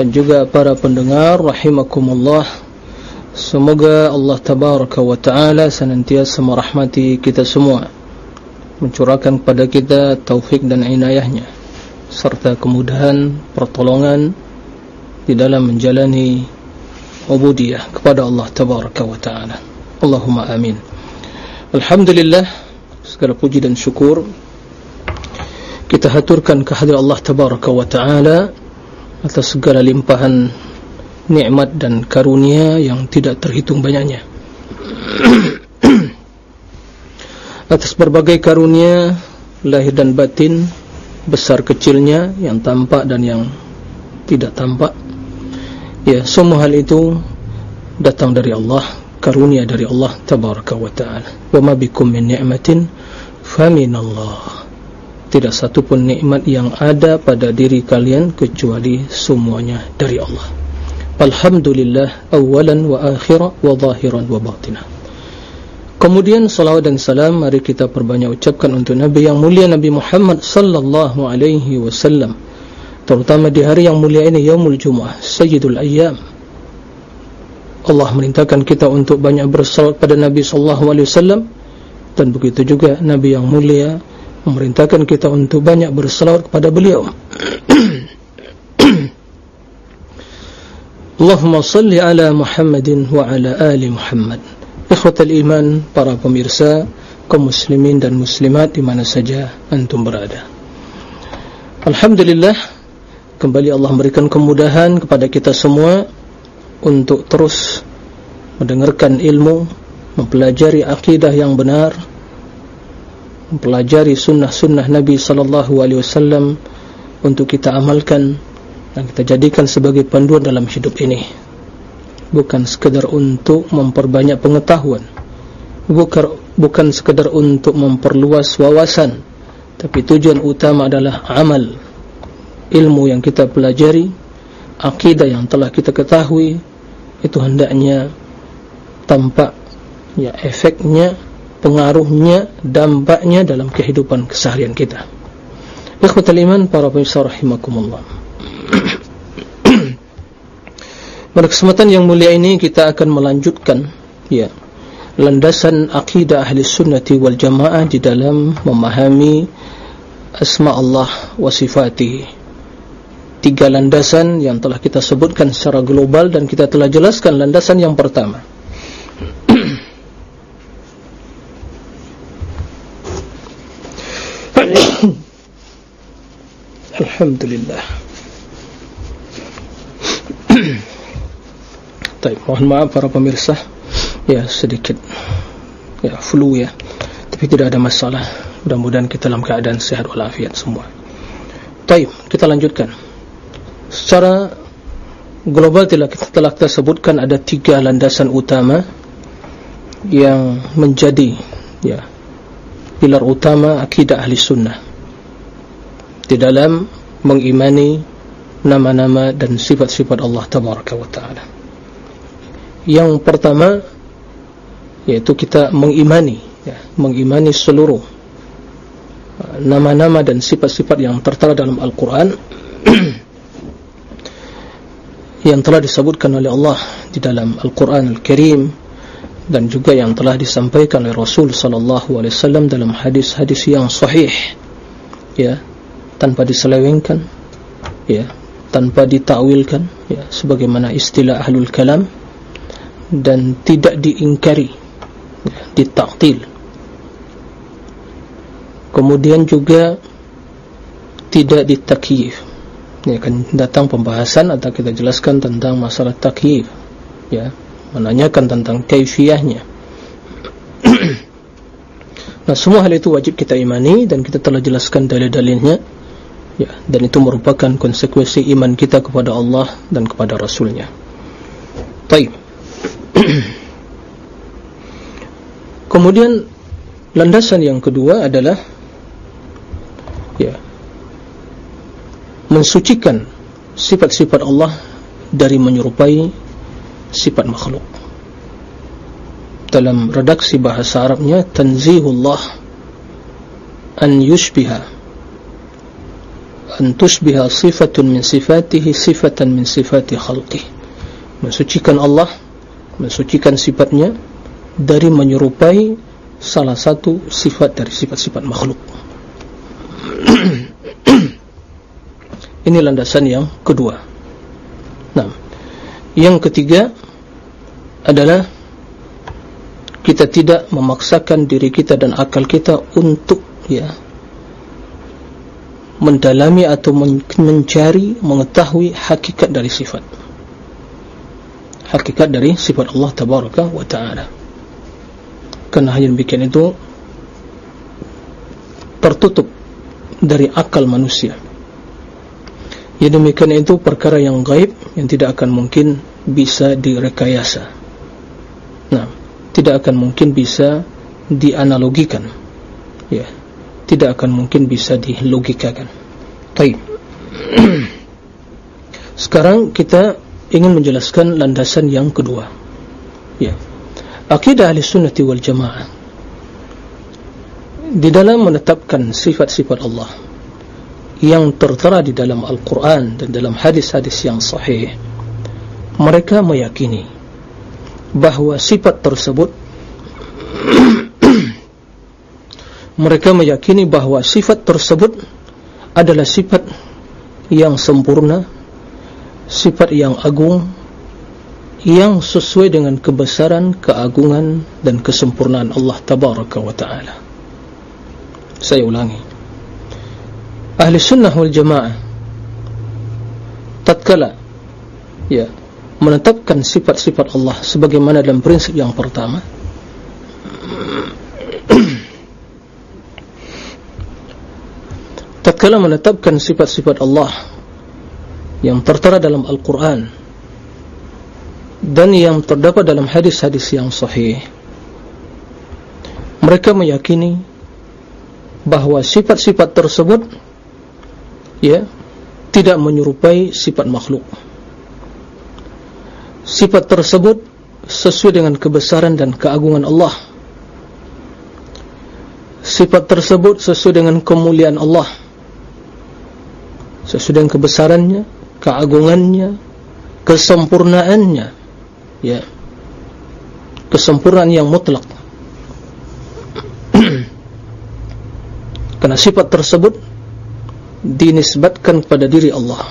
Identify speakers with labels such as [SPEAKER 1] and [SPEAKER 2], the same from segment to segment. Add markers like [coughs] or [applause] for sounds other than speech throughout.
[SPEAKER 1] dan juga para pendengar rahimakumullah. Semoga Allah tabaraka wa taala senantiasa merahmati kita semua. Mencurahkan kepada kita taufik dan inayahnya. Serta kemudahan pertolongan di dalam menjalani ubudiyah kepada Allah tabaraka wa taala. Allahumma amin. Alhamdulillah segala puji dan syukur. Kita haturkan kehadiran Allah tabaraka wa taala atas segala limpahan nikmat dan karunia yang tidak terhitung banyaknya. [clears throat] Atas berbagai karunia lahir dan batin besar kecilnya yang tampak dan yang tidak tampak. Ya semua hal itu datang dari Allah karunia dari Allah tabaraka wa taala. Wa ma bikum min ni'matin faminallah tidak satu pun nikmat yang ada pada diri kalian kecuali semuanya dari Allah. Alhamdulillah awalan wa akhira wa zahiran wa batinah. Kemudian salawat dan salam mari kita perbanyak ucapkan untuk Nabi yang mulia Nabi Muhammad sallallahu alaihi wasallam terutama di hari yang mulia ini yaumul jumuah sayyidul ayyam. Allah merintahkan kita untuk banyak bersalawat pada Nabi sallallahu alaihi wasallam dan begitu juga Nabi yang mulia memerintahkan kita untuk banyak berselawat kepada beliau. [clears throat] Allahumma salli ala Muhammadin wa ala ali Muhammad. Ikhwatal iman para pemirsa kaum muslimin dan muslimat di mana saja antum berada. Alhamdulillah kembali Allah memberikan kemudahan kepada kita semua untuk terus mendengarkan ilmu mempelajari akidah yang benar mempelajari sunnah-sunnah Nabi sallallahu alaihi wasallam untuk kita amalkan dan kita jadikan sebagai panduan dalam hidup ini. Bukan sekadar untuk memperbanyak pengetahuan. Bukan bukan sekadar untuk memperluas wawasan, tapi tujuan utama adalah amal. Ilmu yang kita pelajari, akidah yang telah kita ketahui itu hendaknya tampak ya efeknya pengaruhnya, dampaknya dalam kehidupan keseharian kita. Ikhwatul iman para pemirsa rahimakumullah. [clears throat] Pada kesempatan yang mulia ini kita akan melanjutkan ya landasan akidah ahli sunnati wal jamaah di dalam memahami asma Allah wa sifati. Tiga landasan yang telah kita sebutkan secara global dan kita telah jelaskan landasan yang pertama. Alhamdulillah. [clears throat] Baik, mohon maaf para pemirsa. Ya, sedikit ya flu ya. Tapi tidak ada masalah. Mudah-mudahan kita dalam keadaan sehat walafiat semua. Baik, kita lanjutkan. Secara global telah kita telah kita sebutkan ada tiga landasan utama yang menjadi ya pilar utama akidah ahli sunnah di dalam mengimani nama-nama dan sifat-sifat Allah Tabaraka wa Ta'ala. Yang pertama yaitu kita mengimani ya, mengimani seluruh uh, nama-nama dan sifat-sifat yang tertera dalam Al-Quran. [clears throat] Yang telah disebutkan oleh Allah di dalam Al-Quran Al-Karim dan juga yang telah disampaikan oleh Rasul sallallahu alaihi wasallam dalam hadis-hadis yang sahih ya tanpa diselewengkan ya tanpa ditakwilkan ya sebagaimana istilah ahlul kalam dan tidak diingkari ya, ditaktil. Kemudian juga tidak ditakyif. Ya akan datang pembahasan atau kita jelaskan tentang masalah takyif ya menanyakan tentang kaifiyahnya [clears throat] nah semua hal itu wajib kita imani dan kita telah jelaskan dalil-dalilnya ya dan itu merupakan konsekuensi iman kita kepada Allah dan kepada Rasulnya Taib. [clears throat] Kemudian landasan yang kedua adalah ya mensucikan sifat-sifat Allah dari menyerupai sifat makhluk. Dalam redaksi bahasa Arabnya tanzihullah an yushbiha an tushbiha sifatun min sifatihi sifatan min sifati khalqih. Mensucikan Allah, mensucikan sifatnya dari menyerupai salah satu sifat dari sifat-sifat makhluk. [clears throat] Ini landasan yang kedua. Nah, yang ketiga adalah kita tidak memaksakan diri kita dan akal kita untuk ya mendalami atau mencari mengetahui hakikat dari sifat hakikat dari sifat Allah tabaraka wa taala karena hanya demikian itu tertutup dari akal manusia Ya demikian itu perkara yang gaib yang tidak akan mungkin bisa direkayasa. Nah, tidak akan mungkin bisa dianalogikan. Ya, tidak akan mungkin bisa dilogikakan. Baik. [clears throat] Sekarang kita ingin menjelaskan landasan yang kedua. Ya. Akidah Ahlussunnah wal Jamaah di dalam menetapkan sifat-sifat Allah yang tertera di dalam Al-Quran dan dalam hadis-hadis yang sahih mereka meyakini bahawa sifat tersebut [clears throat] mereka meyakini bahawa sifat tersebut adalah sifat yang sempurna sifat yang agung yang sesuai dengan kebesaran, keagungan dan kesempurnaan Allah Tabaraka wa Ta'ala. Saya ulangi. Ahli sunnah wal jamaah tatkala ya menetapkan sifat-sifat Allah sebagaimana dalam prinsip yang pertama [clears throat] tatkala menetapkan sifat-sifat Allah yang tertera dalam Al-Quran dan yang terdapat dalam hadis-hadis yang sahih mereka meyakini bahawa sifat-sifat tersebut ya tidak menyerupai sifat makhluk. Sifat tersebut sesuai dengan kebesaran dan keagungan Allah. Sifat tersebut sesuai dengan kemuliaan Allah sesuai dengan kebesarannya keagungannya kesempurnaannya. Ya. Kesempurnaan yang mutlak. [clears throat] Karena sifat tersebut dinisbatkan kepada diri Allah.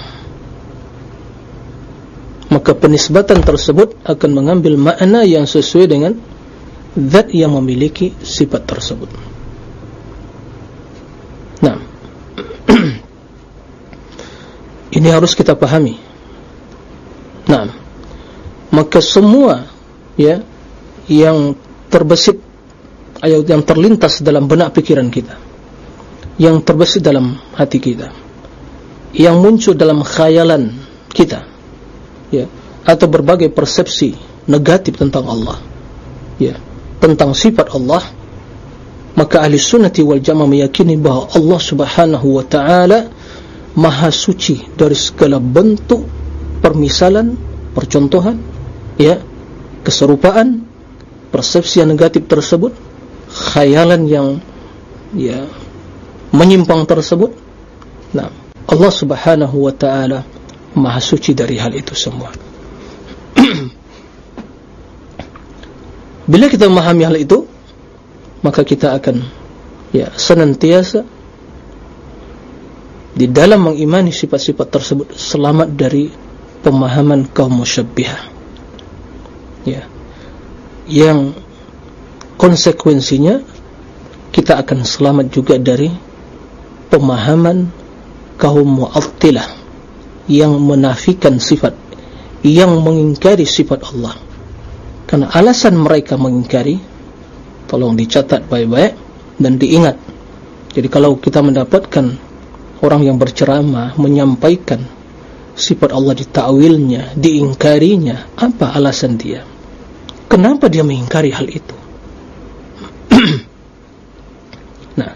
[SPEAKER 1] Maka penisbatan tersebut akan mengambil makna yang sesuai dengan zat yang memiliki sifat tersebut. Nah ini harus kita pahami. Nah maka semua ya yang terbesit ayat yang terlintas dalam benak pikiran kita yang terbesit dalam hati kita yang muncul dalam khayalan kita ya atau berbagai persepsi negatif tentang Allah ya tentang sifat Allah maka ahli sunnati wal jamaah meyakini bahawa Allah subhanahu wa ta'ala maha suci dari segala bentuk permisalan percontohan ya keserupaan persepsi yang negatif tersebut khayalan yang ya menyimpang tersebut. Nah Allah subhanahu wa ta'ala maha suci dari hal itu semua. [clears throat] Bila kita memahami hal itu maka kita akan ya senantiasa di dalam mengimani sifat-sifat tersebut selamat dari pemahaman kaum musyabbihah. Ya. Yang konsekuensinya kita akan selamat juga dari pemahaman kaum mu'attilah yang menafikan sifat yang mengingkari sifat Allah. Karena alasan mereka mengingkari tolong dicatat baik-baik dan diingat. Jadi kalau kita mendapatkan orang yang berceramah menyampaikan sifat Allah ditakwilnya, diingkarinya, apa alasan dia? Kenapa dia mengingkari hal itu? [clears throat] nah,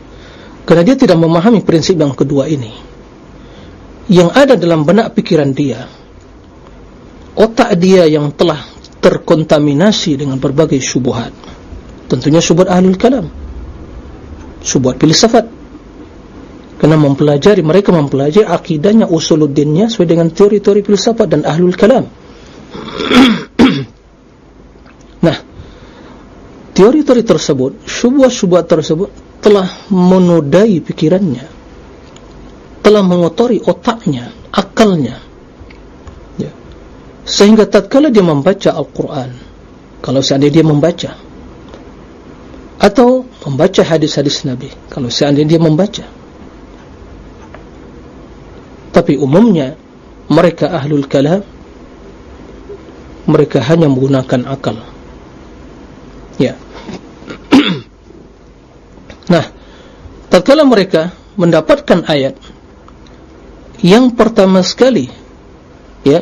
[SPEAKER 1] karena dia tidak memahami prinsip yang kedua ini. Yang ada dalam benak pikiran dia, otak dia yang telah terkontaminasi dengan berbagai syubhat. Tentunya syubhat ahlul kalam. Syubhat filsafat. Karena mempelajari, mereka mempelajari akidahnya, usuluddinnya sesuai dengan teori-teori filsafat dan ahlul kalam. [clears throat] nah, teori-teori tersebut, syubhat-syubhat tersebut telah menodai pikirannya. Telah mengotori otaknya, akalnya. Ya. Sehingga tatkala dia membaca Al-Quran, kalau seandainya dia membaca, atau membaca hadis-hadis Nabi, kalau seandainya dia membaca, tapi umumnya mereka ahlul kalam mereka hanya menggunakan akal. Ya. [clears throat] Nah tatkala mereka mendapatkan ayat yang pertama sekali ya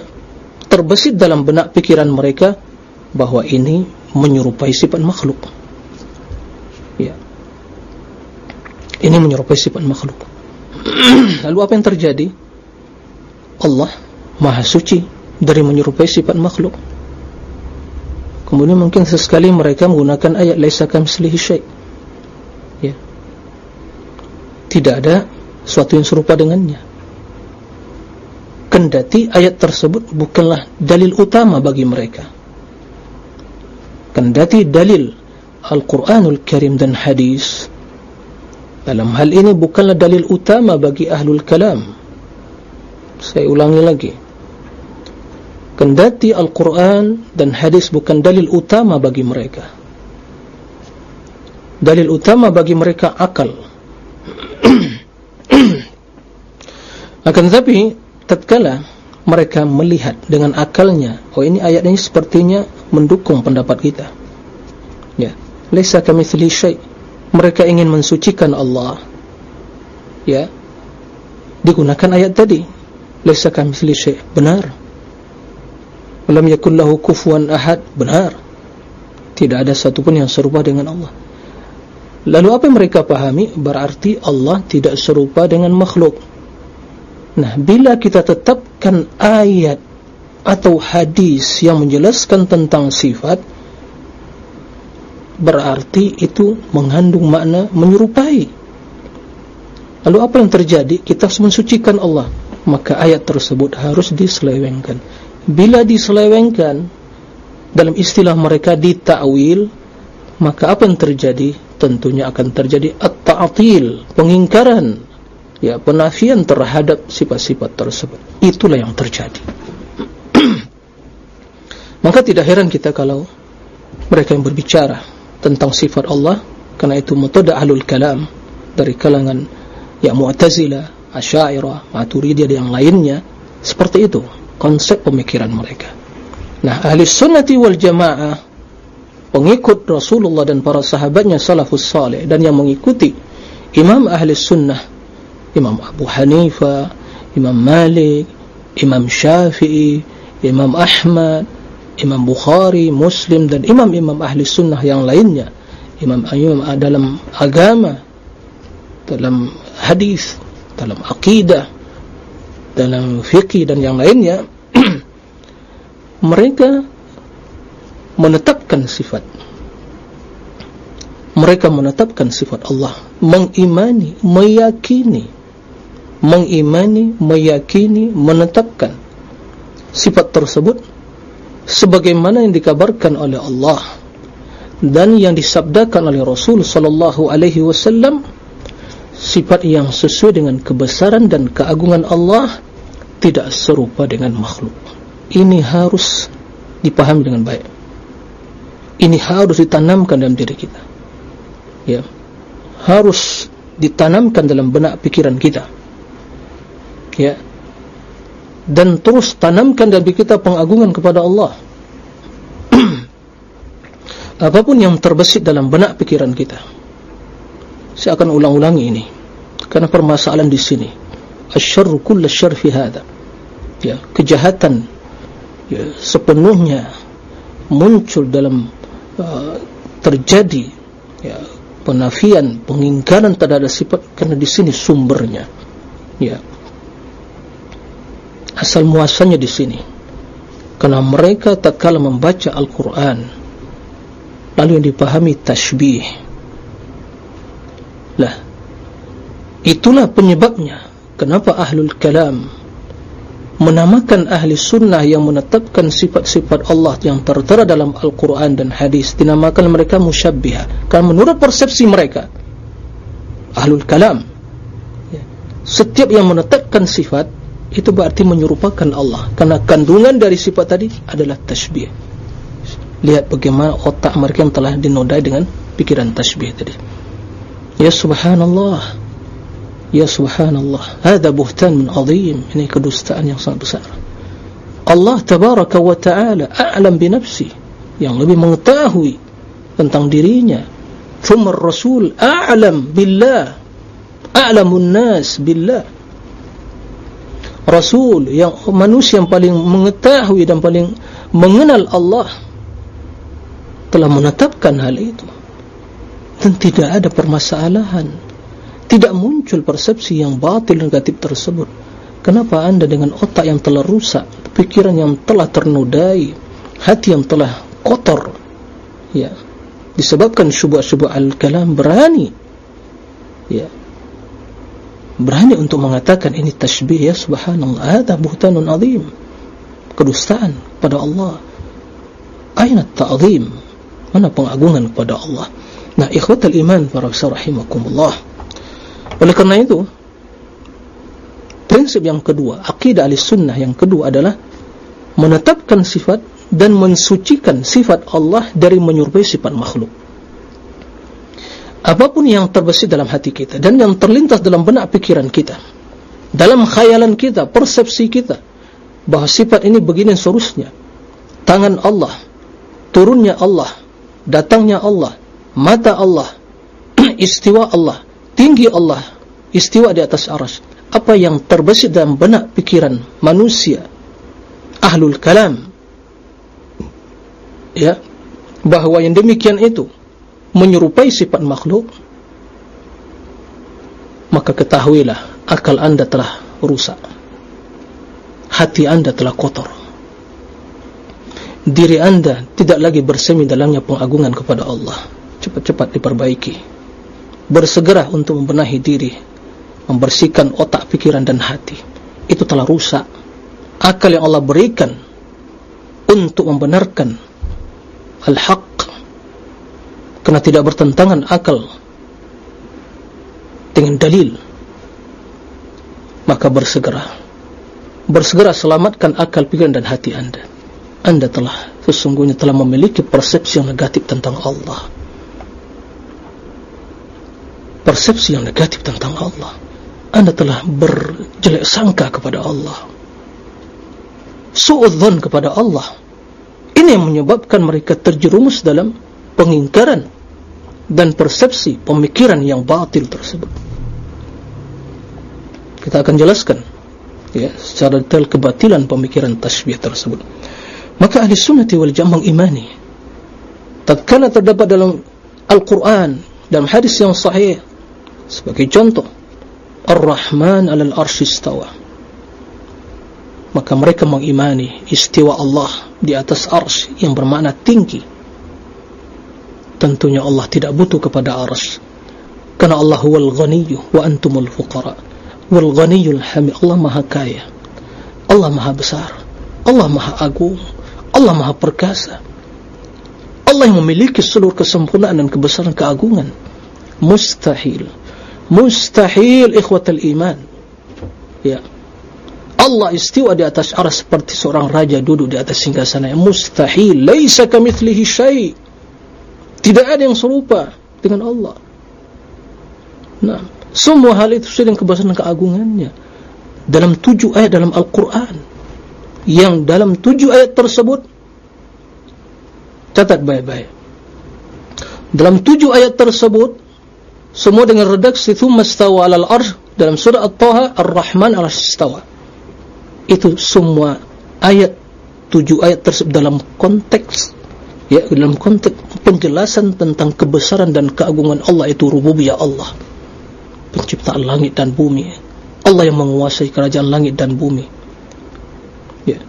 [SPEAKER 1] terbesit dalam benak pikiran mereka bahwa ini menyerupai sifat makhluk. Ya. Ini menyerupai sifat makhluk. [clears throat] Lalu apa yang terjadi Allah maha suci dari menyerupai sifat makhluk. Kemudian mungkin sesekali mereka menggunakan ayat laisa kamslihi syai. Ya. Tidak ada sesuatu yang serupa dengannya. Kendati ayat tersebut bukanlah dalil utama bagi mereka. Kendati dalil Al-Quranul Karim dan Hadis dalam hal ini bukanlah dalil utama bagi Ahlul Kalam saya ulangi lagi. Kendati Al-Quran dan hadis bukan dalil utama bagi mereka. Dalil utama bagi mereka akal. [clears throat] Akan tetapi tatkala mereka melihat dengan akalnya oh ini ayat ini sepertinya mendukung pendapat kita. Ya. Laisa kamitsli syai. Mereka ingin mensucikan Allah. Ya. Digunakan ayat tadi Laisa kamitsli syai' benar. Lam yakul lahu kufuwan ahad benar. Tidak ada satu pun yang serupa dengan Allah. Lalu apa yang mereka pahami? Berarti Allah tidak serupa dengan makhluk. Nah, bila kita tetapkan ayat atau hadis yang menjelaskan tentang sifat berarti itu mengandung makna menyerupai. Lalu apa yang terjadi? Kita harus mensucikan Allah maka ayat tersebut harus diselewengkan. Bila diselewengkan dalam istilah mereka ditakwil maka apa yang terjadi? Tentunya akan terjadi at-ta'til pengingkaran ya penafian terhadap sifat-sifat tersebut. Itulah yang terjadi. [clears throat] Maka tidak heran kita kalau mereka yang berbicara tentang sifat Allah karena itu metode ahlul kalam dari kalangan ya mu'tazilah Asyairah, Maturidiyah dan yang lainnya seperti itu konsep pemikiran mereka. Nah, ahli sunnati wal jamaah pengikut Rasulullah dan para sahabatnya salafus salih dan yang mengikuti imam ahli sunnah Imam Abu Hanifah, Imam Malik, Imam Syafi'i, Imam Ahmad, Imam Bukhari, Muslim dan imam-imam ahli sunnah yang lainnya imam-imam dalam agama dalam hadis dalam akidah dalam fikih dan yang lainnya [clears throat] mereka menetapkan sifat. Mereka menetapkan sifat Allah. Mengimani, meyakini mengimani, meyakini menetapkan sifat tersebut sebagaimana yang dikabarkan oleh Allah dan yang disabdakan oleh Rasul sallallahu alaihi wasallam sifat yang sesuai dengan kebesaran dan keagungan Allah tidak serupa dengan makhluk. Ini harus dipahami dengan baik. Ini harus ditanamkan dalam diri kita. Ya. Harus ditanamkan dalam benak pikiran kita. Ya. Dan terus tanamkan dalam diri kita pengagungan kepada Allah. [clears throat] Apapun yang terbesit dalam benak pikiran kita saya akan ulang-ulangi ini. Karena permasalahan di sini. Asyarru kull asyarr fi hadha. Ya kejahatan ya sepenuhnya muncul dalam uh, terjadi ya penafian pengingkaran terhadap sifat karena di sini sumbernya. Ya. Asal muasalnya di sini. Karena mereka tak kala membaca Al-Quran. Lalu yang dipahami tashbih lah itulah penyebabnya kenapa ahlul kalam menamakan ahli sunnah yang menetapkan sifat-sifat Allah yang tertera dalam Al-Quran dan hadis dinamakan mereka musyabbihah. Karena menurut persepsi mereka ahlul kalam ya, setiap yang menetapkan sifat itu berarti menyerupakan Allah. Karena kandungan dari sifat tadi adalah tashbih lihat bagaimana otak mereka yang telah dinodai dengan pikiran tashbih tadi ya subhanallah. Ya subhanallah. Hada buhtan min azim. Ini kedustaan yang sangat besar. Allah tabaraka wa ta'ala A'lam binafsi Yang lebih mengetahui Tentang dirinya. Thumma rasul A'lam billah. A'lamun nas billah. Rasul yang manusia yang paling mengetahui dan paling mengenal Allah telah menetapkan hal itu dan tidak ada permasalahan. Tidak muncul persepsi yang batil negatif tersebut. Kenapa anda dengan otak yang telah rusak pikiran yang telah ternodai hati yang telah kotor ya disebabkan syubah-syubah al-kalam berani ya berani untuk mengatakan ini tashbih ya subhanallah ada buhtanun azim kedustaan pada Allah. Ayat ta'zim? Mana pengagungan kepada Allah nah ikhwatal iman para rahimakumullah. Oleh kerana itu prinsip yang kedua akidah ahli sunnah yang kedua adalah menetapkan sifat dan mensucikan sifat Allah dari menyerupai sifat makhluk. Apapun yang terbesit dalam hati kita dan yang terlintas dalam benak pikiran kita dalam khayalan kita, persepsi kita bahawa sifat ini begini seterusnya. Tangan Allah turunnya Allah datangnya Allah mata Allah [clears throat] istiwa Allah tinggi Allah istiwa di atas aras. Apa yang terbesit dalam benak pikiran manusia? Ahlul kalam. Ya bahawa yang demikian itu menyerupai sifat makhluk maka ketahuilah akal anda telah rusak. Hati anda telah kotor. Diri anda tidak lagi bersemi dalamnya pengagungan kepada Allah cepat-cepat diperbaiki. Bersegera untuk membenahi diri membersihkan otak, pikiran dan hati. Itu telah rusak. Akal yang Allah berikan untuk membenarkan al-haq. Kerana tidak bertentangan akal dengan dalil maka bersegera. Bersegera selamatkan akal, pikiran dan hati anda. Anda telah sesungguhnya telah memiliki persepsi yang negatif tentang Allah persepsi yang negatif tentang Allah. Anda telah berjelek sangka kepada Allah. Su'udhan kepada Allah. Ini yang menyebabkan mereka terjerumus dalam pengingkaran dan persepsi pemikiran yang batil tersebut. Kita akan jelaskan ya, secara detail kebatilan pemikiran tasbih tersebut. Maka ahli sunnati wal jamang imani tak kala terdapat dalam Al-Quran dalam hadis yang sahih sebagai contoh Ar-Rahman alal arsh istawa. Maka mereka mengimani istiwa Allah di atas arsh yang bermakna tinggi. Tentunya Allah tidak butuh kepada arsh. Karena Allah huwal ghaniyyu wa antumul fuqara. Wal ghaniyyul hamid Allah maha kaya. Allah maha besar. Allah maha agung. Allah maha perkasa. Allah yang memiliki seluruh kesempurnaan dan kebesaran keagungan. Mustahil mustahil ikhwatal iman. Ya. Allah istiwa di atas aras seperti seorang raja duduk di atas singgasana. Mustahil laisa kamithlihi syai. Tidak ada yang serupa dengan Allah. Nah semua hal itu sedang kebesaran keagungannya. Dalam tujuh ayat dalam Al-Quran. Yang dalam tujuh ayat tersebut catat baik-baik. Dalam tujuh ayat tersebut semua dengan redaksi thumma stawa alal arsh dalam surah At-Taha Ar-Rahman al-Istawa itu semua ayat tujuh ayat tersebut dalam konteks ya dalam konteks penjelasan tentang kebesaran dan keagungan Allah itu rububiyah Allah. Penciptaan langit dan bumi. Allah yang menguasai kerajaan langit dan bumi. Ya.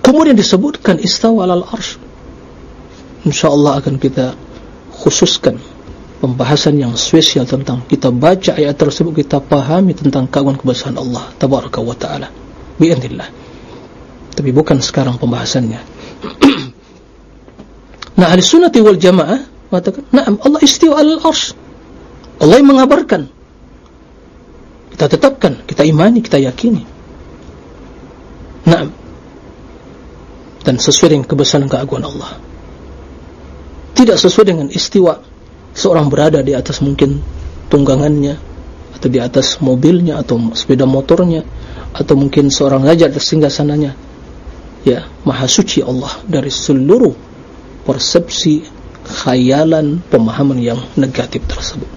[SPEAKER 1] Kemudian disebutkan istawa alal arsh. Insyaallah akan kita khususkan pembahasan yang spesial tentang kita baca ayat tersebut kita pahami tentang keagungan kebesaran Allah tabaraka wa taala. Bi'idznillah. Tapi bukan sekarang pembahasannya. [clears throat] Nah ahli sunnati wal jamaah mengatakan na'am Allah istiwa al arsh. Allah yang mengabarkan. Kita tetapkan, kita imani, kita yakini. Na'am. Dan sesuai dengan kebesaran keaguan Allah. Tidak sesuai dengan istiwa seorang berada di atas mungkin tunggangannya atau di atas mobilnya atau sepeda motornya atau mungkin seorang raja tersinggah sananya ya maha suci Allah dari seluruh persepsi khayalan pemahaman yang negatif tersebut.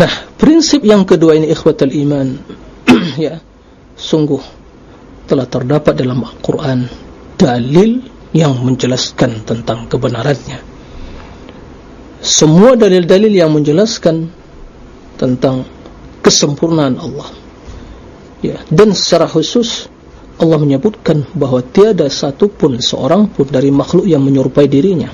[SPEAKER 1] Nah prinsip yang kedua ini ikhwatal iman [clears throat] ya sungguh telah terdapat dalam Al-Quran dalil yang menjelaskan tentang kebenarannya semua dalil-dalil yang menjelaskan tentang kesempurnaan Allah ya dan secara khusus Allah menyebutkan bahawa tiada satu pun seorang pun dari makhluk yang menyerupai dirinya.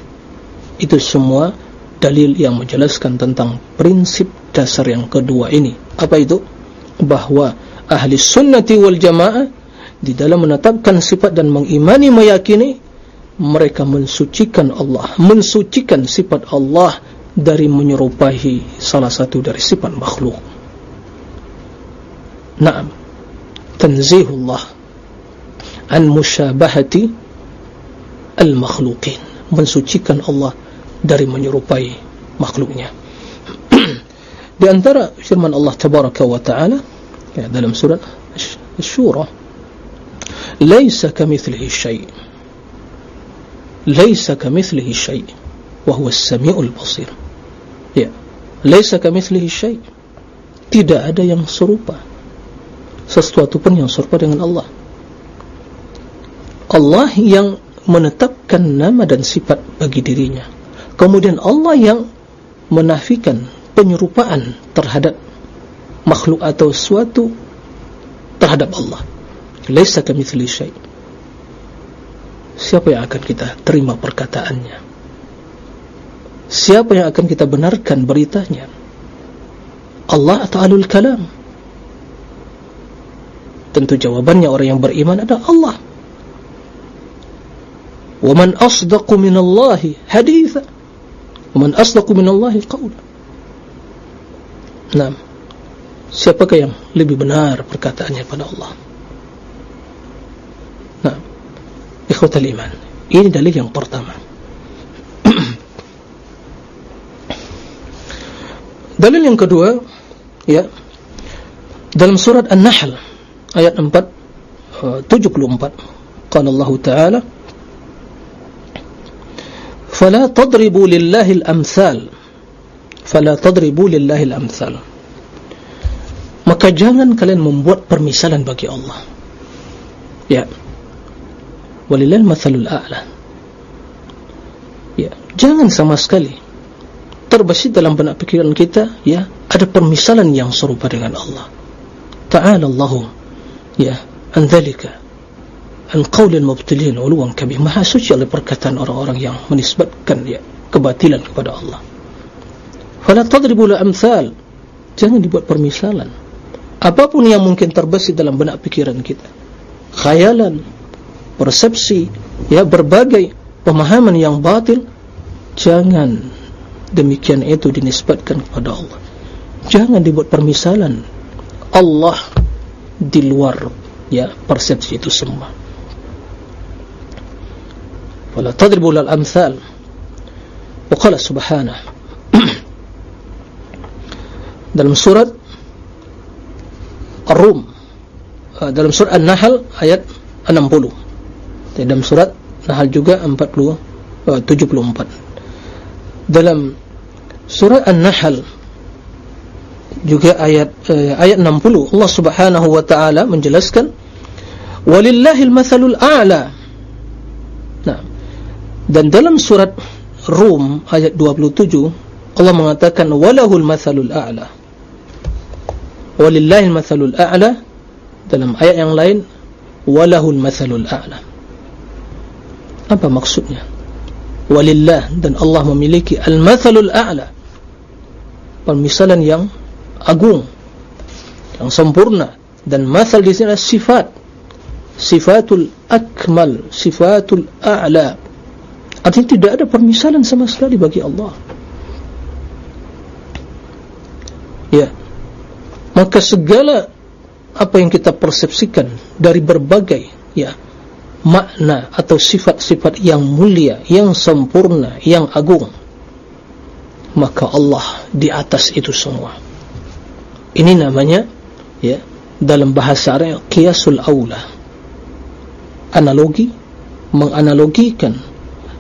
[SPEAKER 1] Itu semua dalil yang menjelaskan tentang prinsip dasar yang kedua ini. Apa itu? Bahawa ahli sunnati wal jamaah di dalam menetapkan sifat dan mengimani meyakini mereka mensucikan Allah, mensucikan sifat Allah dari menyerupai salah satu dari sifat makhluk. Naam. Tanzihullah an musyabahati al-makhluqin mensucikan Allah dari menyerupai makhluknya [clears throat] di antara firman Allah tabaraka wa ta'ala ya, dalam surat Asy-Syura laisa kamithlihi syai' laisa kamithlihi syai' wa huwa as-sami'ul basir. Ya laisa kamithlihi syai' tidak ada yang serupa. Sesuatu pun yang serupa dengan Allah. Allah yang menetapkan nama dan sifat bagi dirinya. Kemudian Allah yang menafikan penyerupaan terhadap makhluk atau suatu terhadap Allah. Laisa kamitsli syai siapa yang akan kita terima perkataannya siapa yang akan kita benarkan beritanya Allah atau alul kalam tentu jawabannya orang yang beriman adalah Allah ومن أصدق من الله حديثا ومن أصدق من الله قولا نعم siapakah yang lebih benar perkataannya pada Allah ikhwatal iman ini dalil yang pertama [clears throat] dalil yang kedua ya dalam surat An-Nahl ayat 4 74 qala Allah Ta'ala فلا تضربوا لله الأمثال فلا تضربوا لله الأمثال maka jangan kalian membuat permisalan bagi Allah ya walillal mathalul a'la. Ya jangan sama sekali terbesit dalam benak pikiran kita ya ada permisalan yang serupa dengan Allah. Ta'ala Allahu ya an dhalika an qaulil mubtilin uluwan kabih. Maha suci oleh perkataan orang-orang yang menisbatkan ya kebatilan kepada Allah. Fala tadribu la amsal jangan dibuat permisalan. Apapun yang mungkin terbesit dalam benak pikiran kita. Khayalan persepsi ya berbagai pemahaman yang batil jangan demikian itu dinisbatkan kepada Allah. Jangan dibuat permisalan. Allah di luar ya persepsi itu semua. Wala tadribu lal amsal wa qala subhanahu. [clears throat] Dalam surat Ar-Rum eh, dalam surat An-Nahl ayat 60 dalam surat Nahl juga 40 74 dalam surat An-Nahl juga ayat eh, ayat 60 Allah Subhanahu wa taala menjelaskan walillahil mathalul a'la. Nah dan dalam surat Rum ayat 27 Allah mengatakan walahul mathalul a'la. Walillahil mathalul a'la dalam ayat yang lain walahul mathalul a'la apa maksudnya? Walillah dan Allah memiliki al-mathalul a'la. Permisalan yang agung yang sempurna. Dan masal di sini sifat. Sifatul akmal sifatul a'la. Artinya tidak ada permisalan sama sekali bagi Allah. Ya. Maka segala apa yang kita persepsikan dari berbagai ya makna atau sifat-sifat yang mulia yang sempurna yang agung maka Allah di atas itu semua ini namanya ya dalam bahasa Arab qiyasul aula. Analogi menganalogikan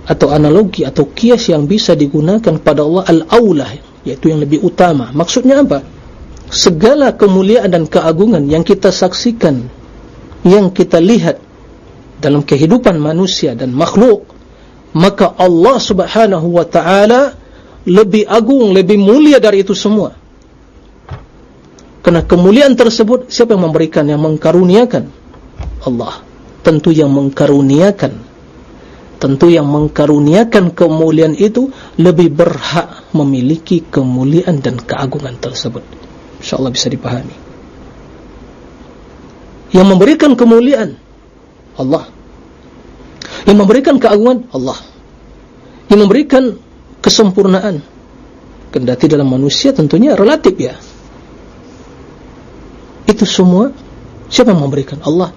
[SPEAKER 1] atau analogi atau kias yang bisa digunakan pada Allah al-aula yaitu yang lebih utama. Maksudnya apa? Segala kemuliaan dan keagungan yang kita saksikan yang kita lihat dalam kehidupan manusia dan makhluk maka Allah Subhanahu wa taala lebih agung, lebih mulia dari itu semua. Karena kemuliaan tersebut siapa yang memberikan yang mengkaruniakan? Allah. Tentu yang mengkaruniakan. Tentu yang mengkaruniakan kemuliaan itu lebih berhak memiliki kemuliaan dan keagungan tersebut. InsyaAllah bisa dipahami. Yang memberikan kemuliaan Allah. Yang memberikan keagungan Allah. Yang memberikan kesempurnaan kendati dalam manusia tentunya relatif ya. Itu semua siapa yang memberikan? Allah.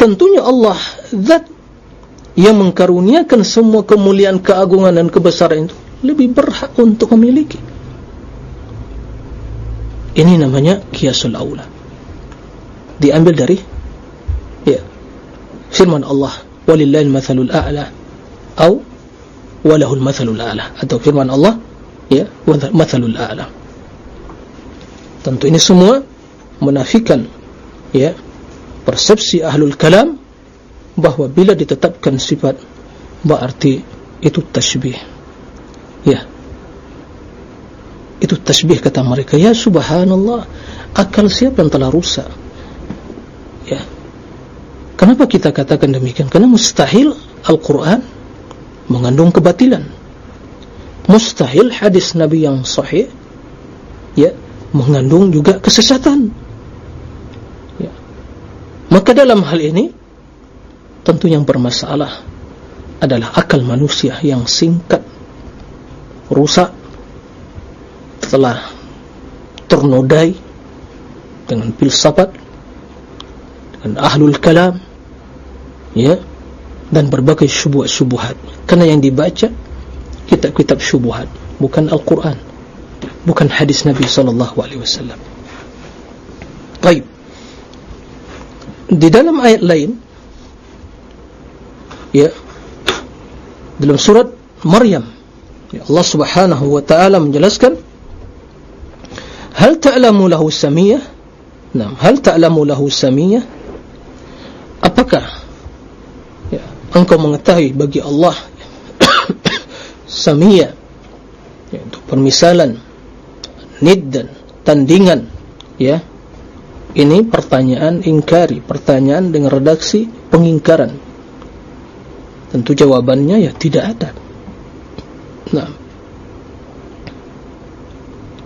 [SPEAKER 1] Tentunya Allah zat yang mengkaruniakan semua kemuliaan keagungan dan kebesaran itu lebih berhak untuk memiliki. Ini namanya kiasul aula. Diambil dari ya firman Allah walillahil mathalul a'la atau walahul mathalul a'la atau firman Allah ya mathalul a'la tentu ini semua menafikan ya persepsi ahlul kalam bahawa bila ditetapkan sifat berarti itu tasbih ya. Itu tasbih kata mereka ya subhanallah akal siapa yang telah rusak? Ya kenapa kita katakan demikian? Karena mustahil Al-Quran mengandung kebatilan. Mustahil hadis Nabi yang sahih ya mengandung juga kesesatan. Maka dalam hal ini tentu yang bermasalah adalah akal manusia yang singkat rusak telah ternodai dengan filsafat dengan ahlul kalam ya? Dan berbagai syubhat-syubhat. Karena yang dibaca kitab-kitab syubhat bukan Al-Quran. Bukan hadis Nabi sallallahu alaihi wasallam. Baik. Di dalam ayat lain ya dalam surat Maryam ya Allah Subhanahu wa taala menjelaskan hal ta'lamu lahu samiyah? Nah hal ta'lamu lahu samiyah? Apakah engkau mengetahui bagi Allah [coughs] samiyah yaitu permisalan nid dan tandingan ya ini pertanyaan ingkari, pertanyaan dengan redaksi pengingkaran. Tentu jawabannya ya tidak ada. Nah.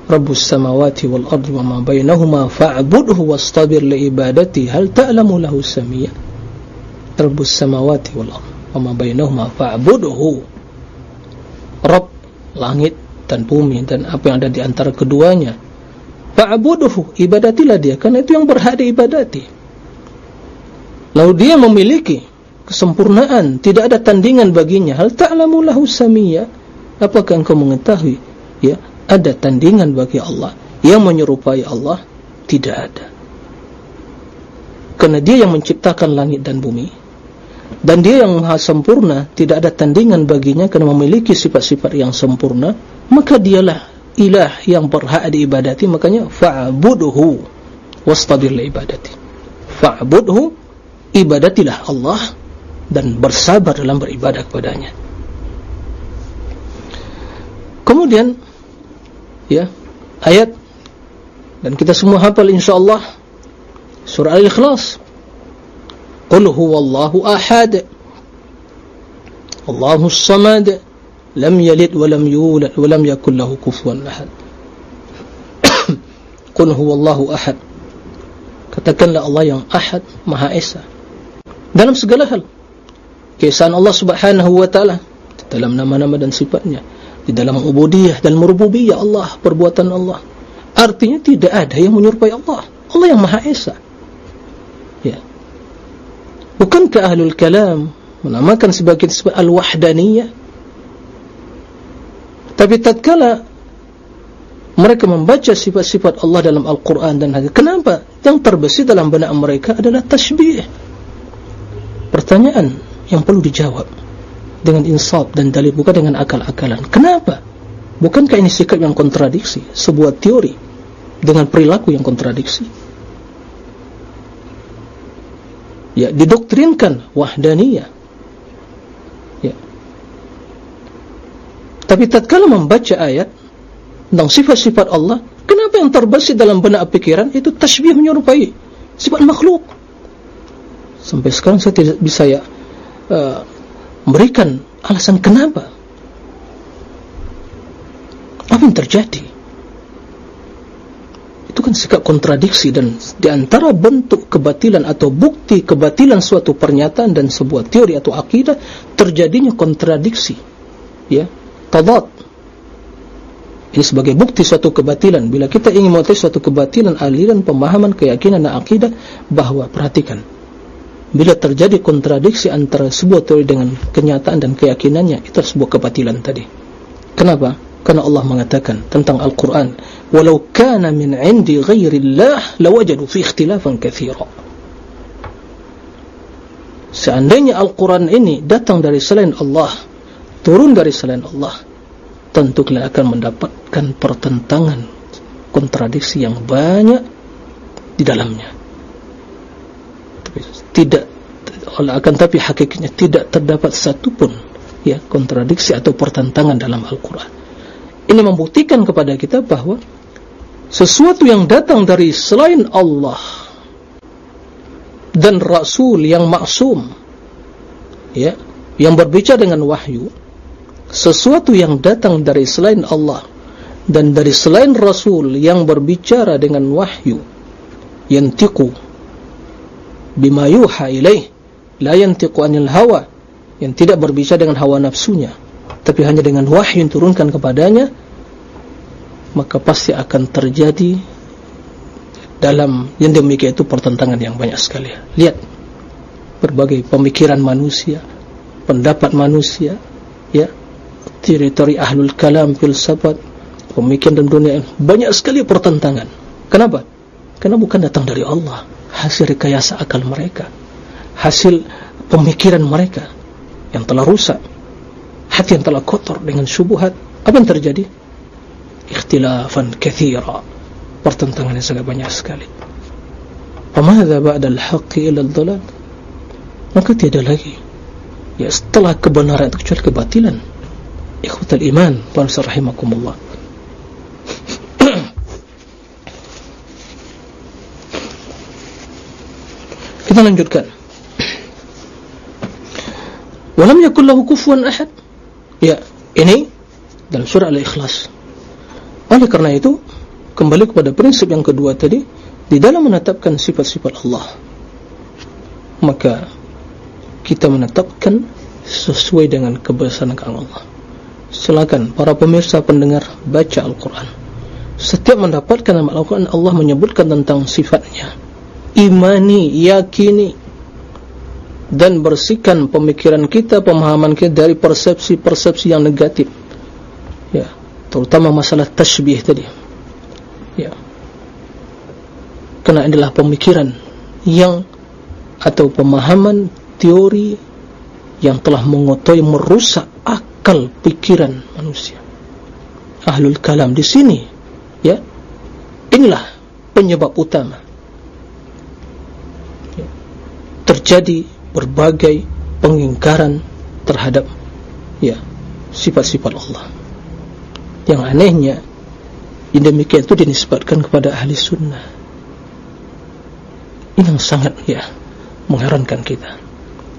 [SPEAKER 1] Rabbus samawati wal ardi wa ma bainahuma fa'budhu wastabir li ibadati hal ta'lamu lahu samiyya Rabbus samawati wal ardi wa ma bainahuma fa'budhu Rabb langit dan bumi dan apa yang ada di antara keduanya. Fa'buduhu ibadatilah dia karena itu yang berhak diibadati. Lalu dia memiliki kesempurnaan tidak ada tandingan baginya. Hal ta'lamu lahu samiyya apakah engkau mengetahui? Ya ada tandingan bagi Allah. Yang menyerupai Allah tidak ada. Karena dia yang menciptakan langit dan bumi dan dia yang maha sempurna tidak ada tandingan baginya karena memiliki sifat-sifat yang sempurna maka dialah ilah yang berhak diibadati. Makanya fa'budhu wastadir ibadati fa'budhu ibadatilah Allah dan bersabar dalam beribadah kepadanya. Kemudian ya ayat dan kita semua hafal insyaallah surah al-ikhlas qul huwallahu ahad Allahus samad lam yalid wa lam yulad wa lam yakul lahu kufuwan ahad qul huwallahu ahad katakanlah Allah yang ahad maha esa. Dalam segala hal keesaan Allah subhanahu wa ta'ala dalam nama-nama dan sifatnya di dalam ubudiyah dan merububiyah Allah perbuatan Allah artinya tidak ada yang menyerupai Allah. Allah yang maha esa bukankah ahlul kalam menamakan sebagai sifat al-wahdaniyah tapi tatkala mereka membaca sifat-sifat Allah dalam Al-Quran dan hadis, kenapa? Yang terbesit dalam benak mereka adalah tasbih. Pertanyaan yang perlu dijawab dengan insaf dan dalil bukan dengan akal-akalan. Kenapa? Bukankah ini sikap yang kontradiksi, sebuah teori dengan perilaku yang kontradiksi? Ya, didoktrinkan wahdaniyah Tapi tatkala membaca ayat tentang sifat-sifat Allah, kenapa yang terbesit dalam benak pikiran itu tasbih menyerupai sifat makhluk? Sampai sekarang saya tidak bisa ya uh, memberikan alasan kenapa. Apa yang terjadi? Itu kan sikap kontradiksi dan di antara bentuk kebatilan atau bukti kebatilan suatu pernyataan dan sebuah teori atau akidah terjadinya kontradiksi. Ya, tadad ini sebagai bukti suatu kebatilan bila kita ingin mengetahui suatu kebatilan aliran pemahaman keyakinan dan akidah bahawa perhatikan bila terjadi kontradiksi antara sebuah teori dengan kenyataan dan keyakinannya itu sebuah kebatilan tadi kenapa? Karena Allah mengatakan tentang Al-Quran walau kana min indi ghairillah lawajadu fi ikhtilafan kathira. Seandainya Al-Quran ini datang dari selain Allah turun dari selain Allah tentu kalian akan mendapatkan pertentangan kontradiksi yang banyak di dalamnya. Tapi tidak akan tapi hakikatnya tidak terdapat satu pun ya kontradiksi atau pertentangan dalam Al-Quran ini membuktikan kepada kita bahawa sesuatu yang datang dari selain Allah dan Rasul yang maksum ya yang berbicara dengan wahyu sesuatu yang datang dari selain Allah dan dari selain Rasul yang berbicara dengan wahyu yantiqu bima yuha ilaih la yantiqu anil hawa yang tidak berbicara dengan hawa nafsunya tapi hanya dengan wahyu yang turunkan kepadanya maka pasti akan terjadi dalam yang demikian itu pertentangan yang banyak sekali. Lihat berbagai pemikiran manusia pendapat manusia ya teritori ahlul kalam filsafat pemikiran dan dunia banyak sekali pertentangan. Kenapa? karena bukan datang dari Allah hasil rekayasa akal mereka hasil pemikiran mereka yang telah rusak hati yang telah kotor dengan syubuhat apa yang terjadi? ikhtilafan kathira. Pertentangan yang sangat banyak sekali. Pemadha ba'dal haqqi ila dhalat maka tiada lagi. Ya setelah kebenaran itu kecuali kebatilan. Ikhwatal iman para rahimakumullah. Kita lanjutkan. Walam yakul lahu kufuwan ahad ya ini dalam surah al-ikhlas. Oleh karena itu kembali kepada prinsip yang kedua tadi di dalam menetapkan sifat-sifat Allah maka kita menetapkan sesuai dengan kebesaran Allah. Silakan para pemirsa pendengar baca Al-Quran. Setiap mendapatkan nama Al-Quran Allah menyebutkan tentang sifatnya. Imani, yakini dan bersihkan pemikiran kita, pemahaman kita dari persepsi-persepsi yang negatif. Ya, terutama masalah tashbih tadi. Ya. Kerana adalah pemikiran yang atau pemahaman teori yang telah mengotori merusak akal pikiran manusia. Ahlul kalam di sini ya. Inilah penyebab utama. Ya. terjadi berbagai pengingkaran terhadap ya sifat-sifat Allah. Yang anehnya yang demikian itu dinisbatkan kepada ahli sunnah. Ini yang sangat ya mengherankan kita.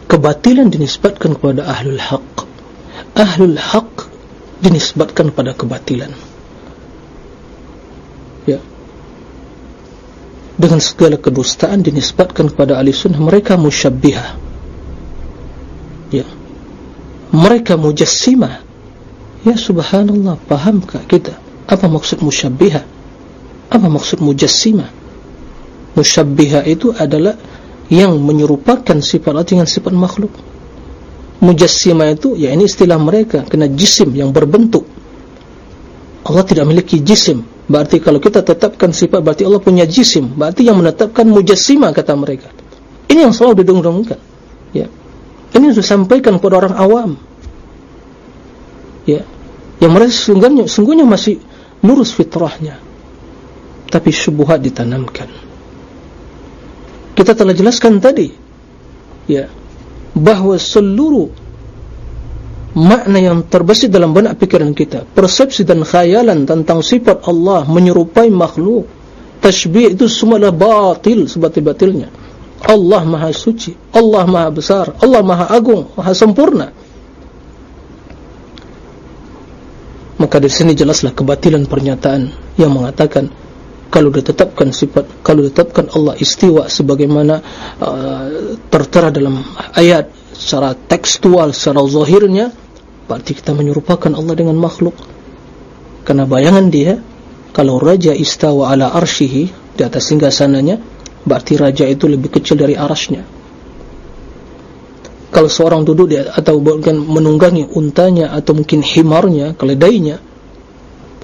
[SPEAKER 1] Kebatilan dinisbatkan kepada ahlul haq. Ahlul haq dinisbatkan pada kebatilan. Ya. Dengan segala kedustaan dinisbatkan kepada ahli sunnah mereka musyabbihah ya. Mereka mujassimah. Ya subhanallah pahamkah kita? Apa maksud musyabbihah? Apa maksud mujassimah? Musyabbihah itu adalah yang menyerupakan sifat dengan sifat makhluk. Mujassimah itu ya ini istilah mereka kena jisim yang berbentuk. Allah tidak memiliki jisim. Berarti kalau kita tetapkan sifat berarti Allah punya jisim. Berarti yang menetapkan mujassimah kata mereka. Ini yang selalu didengung-dengungkan ya ini sudah sampaikan kepada orang awam. Ya. Yang mereka sungguhnya, sungguhnya masih lurus fitrahnya. Tapi syubhat ditanamkan. Kita telah jelaskan tadi ya bahawa seluruh makna yang terbesit dalam benak pikiran kita persepsi dan khayalan tentang sifat Allah menyerupai makhluk tashbih itu semua adalah batil sebatil-batilnya Allah maha suci Allah maha besar Allah maha agung maha sempurna. Maka di sini jelaslah kebatilan pernyataan yang mengatakan kalau ditetapkan sifat kalau ditetapkan Allah istiwa sebagaimana uh, tertera dalam ayat secara tekstual secara zahirnya berarti kita menyerupakan Allah dengan makhluk. Karena bayangan dia kalau raja istawa ala arshihi di atas singgasananya berarti raja itu lebih kecil dari arasnya. Kalau seorang duduk di, atau bahkan menunggangi untanya atau mungkin himarnya keledainya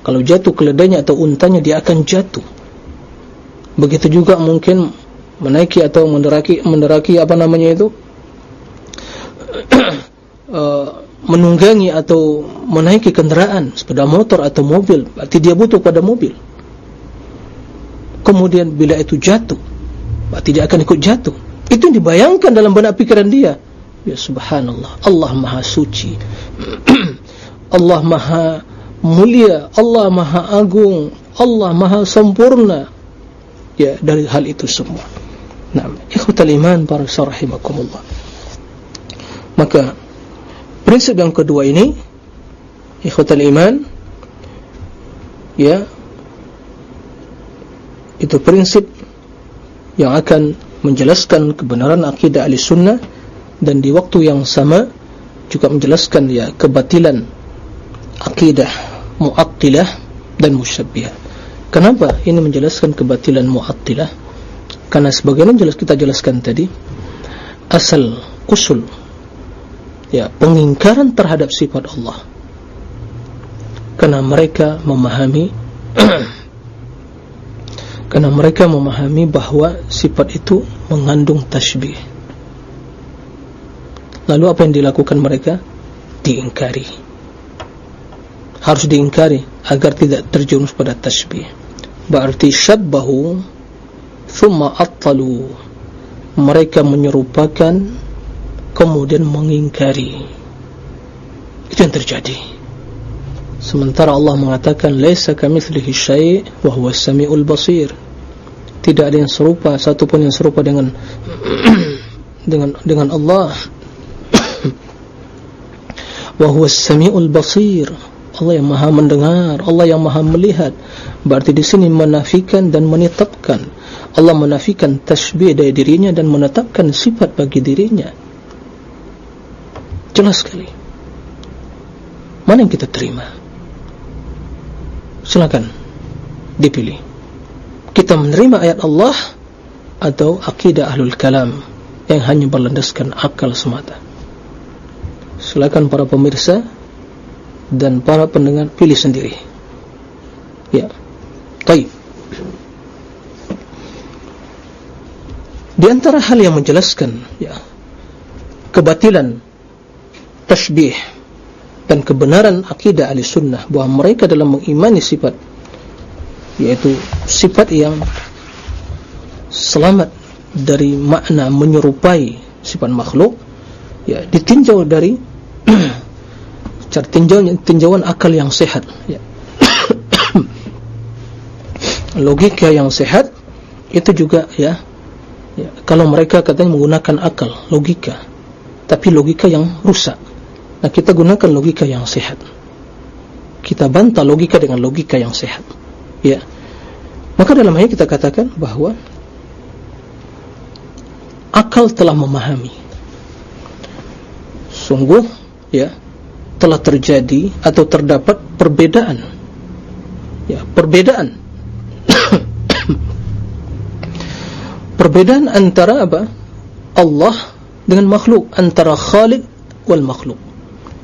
[SPEAKER 1] kalau jatuh keledainya atau untanya dia akan jatuh. Begitu juga mungkin menaiki atau menderaki menderaki apa namanya itu? Uh, [clears throat] menunggangi atau menaiki kendaraan sepeda motor atau mobil berarti dia butuh pada mobil. Kemudian bila itu jatuh dia akan ikut jatuh. Itu yang dibayangkan dalam benak pikiran dia. Ya subhanallah. Allah maha suci. [clears throat] Allah maha mulia. Allah maha agung. Allah maha sempurna. Ya dari hal itu semua. Nah, ikhwatul iman para rahimakumullah. Maka prinsip yang kedua ini ikhwatul iman ya itu prinsip yang akan menjelaskan kebenaran akidah Ahlussunnah dan di waktu yang sama juga menjelaskan ya kebatilan akidah Mu'attilah dan Musyabbihat. Kenapa ini menjelaskan kebatilan mu'attilah? Karena sebagaimana jelas kita jelaskan tadi, asal usul ya pengingkaran terhadap sifat Allah. Karena mereka memahami [clears throat] karena mereka memahami bahawa sifat itu mengandung tasbih. Lalu apa yang dilakukan mereka? Diingkari. Harus diingkari agar tidak terjerumus pada tasbih berarti syabbahu thumma attalu mereka menyerupakan kemudian mengingkari itu yang terjadi sementara Allah mengatakan laisa kamitslihi syai' wa huwa as-sami'ul basir tidak ada yang serupa satu pun yang serupa dengan [clears throat] dengan dengan Allah [clears throat] wa huwa as-sami'ul basir Allah yang maha mendengar, Allah yang maha melihat. Berarti di sini menafikan dan menetapkan. Allah menafikan tasbih dari dirinya dan menetapkan sifat bagi dirinya. Jelas sekali. Mana yang kita terima? Silakan dipilih. Kita menerima ayat Allah atau akidah ahlul kalam yang hanya berlandaskan akal semata. Silakan para pemirsa dan para pendengar pilih sendiri. Ya. Baik. Di antara hal yang menjelaskan ya kebatilan tasbih dan kebenaran akidah ahli sunnah bahawa mereka dalam mengimani sifat yaitu sifat yang selamat dari makna menyerupai sifat makhluk ya ditinjau dari [clears throat] cara tinjauan akal yang sehat ya. [clears throat] Logika yang sehat itu juga ya, ya kalau mereka katanya menggunakan akal logika tapi logika yang rusak Nah kita gunakan logika yang sehat. Kita bantah logika dengan logika yang sehat. Ya. Maka dalam ini kita katakan bahawa akal telah memahami. Sungguh ya telah terjadi atau terdapat perbedaan. Ya, perbedaan. [coughs] perbedaan antara apa? Allah dengan makhluk, antara Khaliq wal makhluk.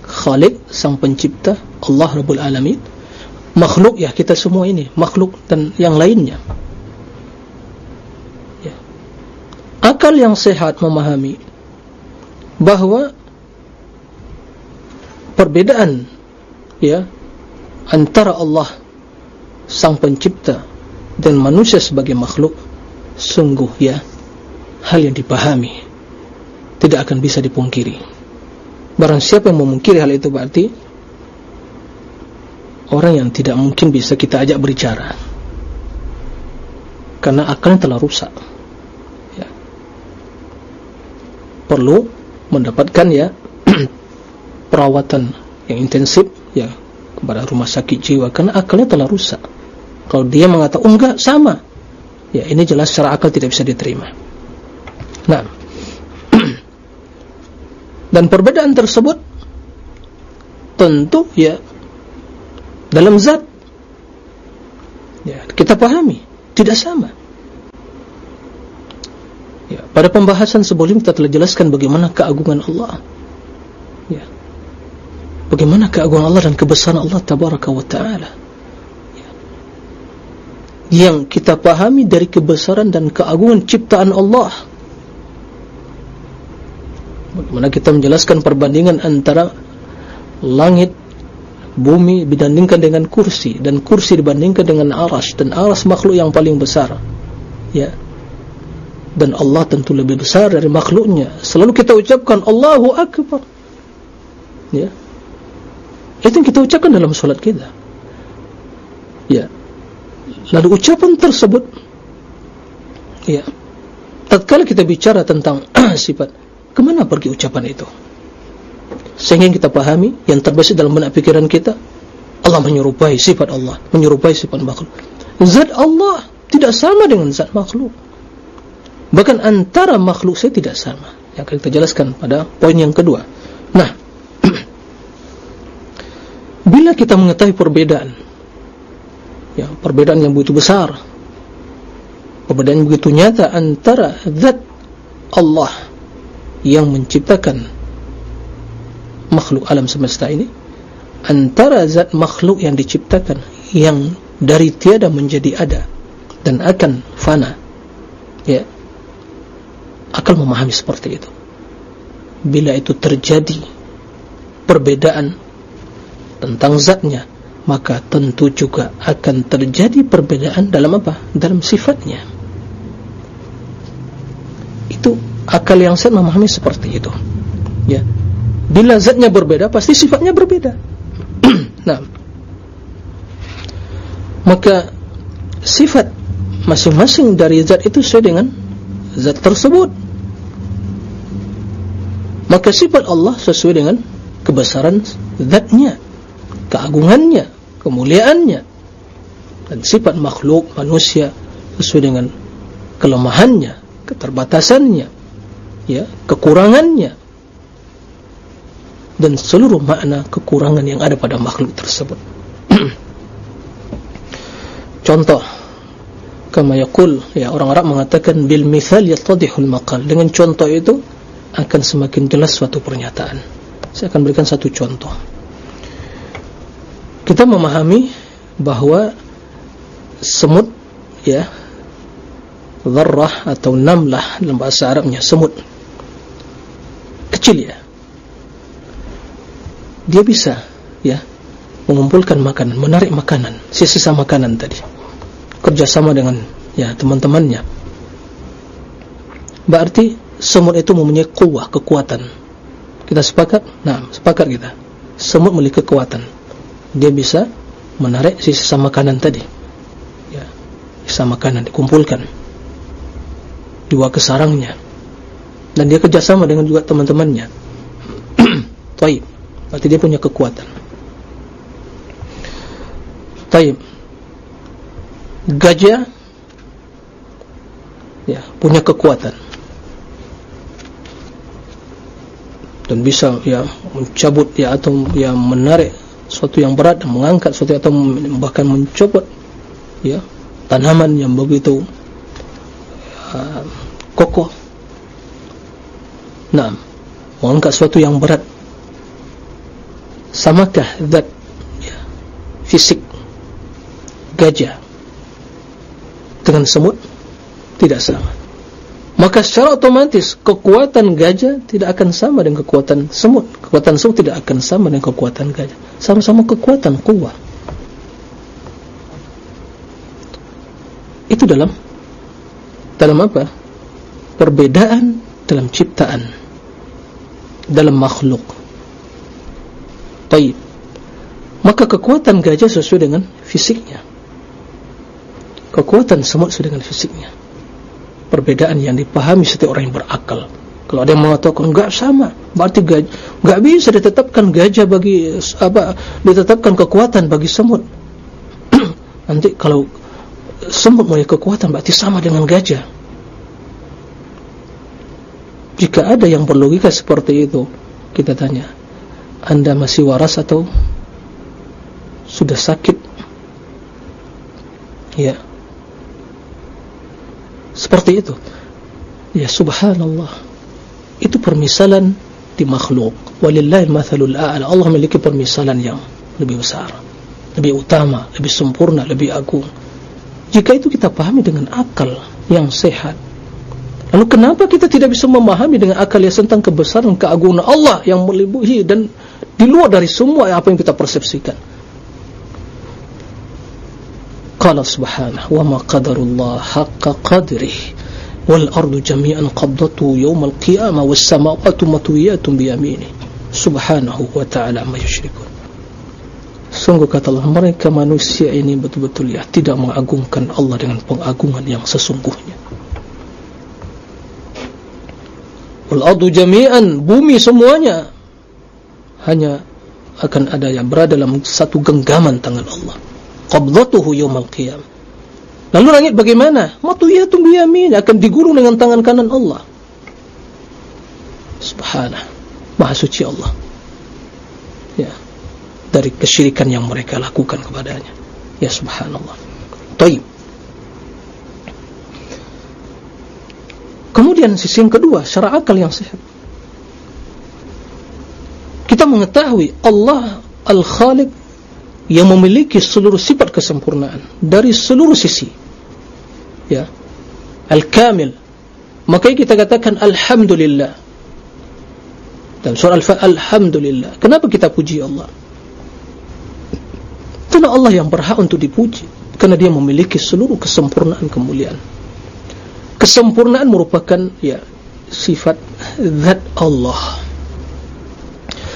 [SPEAKER 1] Khalik sang pencipta Allah Rabbul Alamin. Makhluk ya kita semua ini makhluk dan yang lainnya. Ya. akal yang sehat memahami bahawa perbedaan ya antara Allah sang pencipta dan manusia sebagai makhluk sungguh ya hal yang dipahami tidak akan bisa dipungkiri Barang siapa yang memungkiri hal itu berarti Orang yang tidak mungkin bisa kita ajak berbicara. Karena akalnya telah rusak. Ya. Perlu mendapatkan ya [clears throat] Perawatan yang intensif ya Kepada rumah sakit jiwa. Karena akalnya telah rusak. Kalau dia mengatakan, oh enggak, sama. Ya ini jelas secara akal tidak bisa diterima. Nah dan perbedaan tersebut tentu ya dalam zat ya kita pahami tidak sama. Ya pada pembahasan sebelum kita telah jelaskan bagaimana keagungan Allah. Ya bagaimana keagungan Allah dan kebesaran Allah tabaraka wa taala. Ya. yang kita pahami dari kebesaran dan keagungan ciptaan Allah Bagaimana kita menjelaskan perbandingan antara langit, bumi dibandingkan dengan kursi dan kursi dibandingkan dengan aras dan aras makhluk yang paling besar. Ya. Dan Allah tentu lebih besar dari makhluknya. Selalu kita ucapkan Allahu Akbar. Ya. Itu yang kita ucapkan dalam solat kita. Ya. Lalu ucapan tersebut ya. Tatkala kita bicara tentang [clears throat] sifat Kemana pergi ucapan itu? Sehingga kita pahami yang terbesit dalam benak pikiran kita Allah menyerupai sifat Allah Menyerupai sifat makhluk. Zat Allah tidak sama dengan zat makhluk. Bahkan antara makhluk saya tidak sama. Yang akan kita jelaskan pada poin yang kedua. Nah [clears throat] Bila kita mengetahui perbedaan ya, Perbedaan yang begitu besar Perbedaan yang begitu nyata Antara zat Allah yang menciptakan makhluk alam semesta ini antara zat makhluk yang diciptakan yang dari tiada menjadi ada dan akan fana ya akan memahami seperti itu bila itu terjadi perbedaan tentang zatnya maka tentu juga akan terjadi perbedaan dalam apa? dalam sifatnya itu akal yang sehat memahami seperti itu. Ya. Bila zatnya berbeda pasti sifatnya berbeda. [clears throat] Nah maka sifat masing-masing dari zat itu sesuai dengan zat tersebut. Maka sifat Allah sesuai dengan kebesaran zatnya keagungannya kemuliaannya. Dan sifat makhluk manusia sesuai dengan kelemahannya keterbatasannya ya kekurangannya. Dan seluruh makna kekurangan yang ada pada makhluk tersebut. [clears throat] Contoh kama yaqul ya orang Arab mengatakan bil mithal yattadihul maqal. Dengan contoh itu akan semakin jelas suatu pernyataan. Saya akan berikan satu contoh. Kita memahami bahawa semut ya dharrah atau namlah dalam bahasa Arabnya semut kecil ya. Dia bisa ya mengumpulkan makanan menarik makanan sisa-sisa makanan tadi. Kerjasama dengan ya teman-temannya. Berarti semut itu mempunyai kuah kekuatan. Kita sepakat? Nah sepakat kita. Semut memiliki kekuatan. Dia bisa menarik sisa makanan tadi. Ya sisa makanan dikumpulkan. Dua ke sarangnya dan dia kerjasama dengan juga teman-temannya. [clears throat] Taib. Berarti dia punya kekuatan. Taib. Gajah Ya, punya kekuatan. Dan bisa ya mencabut ya atau ya menarik sesuatu yang berat dan mengangkat sesuatu atau bahkan mencopot ya tanaman yang begitu uh, kokoh. Nah, mengangkat sesuatu yang berat. Samakah zat ya, fisik gajah dengan semut? Tidak sama. Maka secara otomatis kekuatan gajah tidak akan sama dengan kekuatan semut. Kekuatan semut tidak akan sama dengan kekuatan gajah. Sama-sama kekuatan kuat itu dalam dalam apa? Perbedaan dalam ciptaan dalam makhluk. Baik maka kekuatan gajah sesuai dengan fisiknya. Kekuatan semut sesuai dengan fisiknya. Perbedaan yang dipahami setiap orang yang berakal. Kalau ada yang mengatakan enggak sama. Berarti gajah enggak bisa ditetapkan gajah bagi apa ditetapkan kekuatan bagi semut. [clears throat] Nanti kalau semut memiliki kekuatan berarti sama dengan gajah jika ada yang berlogika seperti itu kita tanya anda masih waras atau sudah sakit? Ya. Seperti itu. Ya subhanallah. Itu permisalan di makhluk. Allah memiliki permisalan yang lebih besar lebih utama, lebih sempurna, lebih agung. Jika itu kita pahami dengan akal yang sehat Lalu kenapa kita tidak bisa memahami dengan akal yang tentang kebesaran keagungan Allah yang melibuhi dan di luar dari semua apa yang kita persepsikan? Qala subhanahu wa ma qadarullah haqqa qadrih. Wal ardu jami'an qabdatu yawm al qiyamah was samawati matwiyatun bi yaminih subhanahu wa ta'ala ma yushrikun. Sungguh kata Allah mereka manusia ini betul-betul ya tidak mengagungkan Allah dengan pengagungan yang sesungguhnya. Wal ardu jami'an bumi semuanya. Hanya akan ada yang berada dalam satu genggaman tangan Allah. Qabdatuhu yawmal qiyam. Lalu langit bagaimana? Matuyatun biyamin akan digulung dengan tangan kanan Allah. Subhanah. Maha suci Allah. Ya. Dari kesyirikan yang mereka lakukan kepadanya. Ya subhanallah. Taib kemudian sisi yang kedua syara akal yang sehat. Kita mengetahui Allah al-khaliq yang memiliki seluruh sifat kesempurnaan dari seluruh sisi. Ya. Al-kamil. Maka kita katakan alhamdulillah. Dan surah al-fa alhamdulillah. Kenapa kita puji Allah? Karena Allah yang berhak untuk dipuji. Karena dia memiliki seluruh kesempurnaan kemuliaan kesempurnaan merupakan ya sifat zat Allah.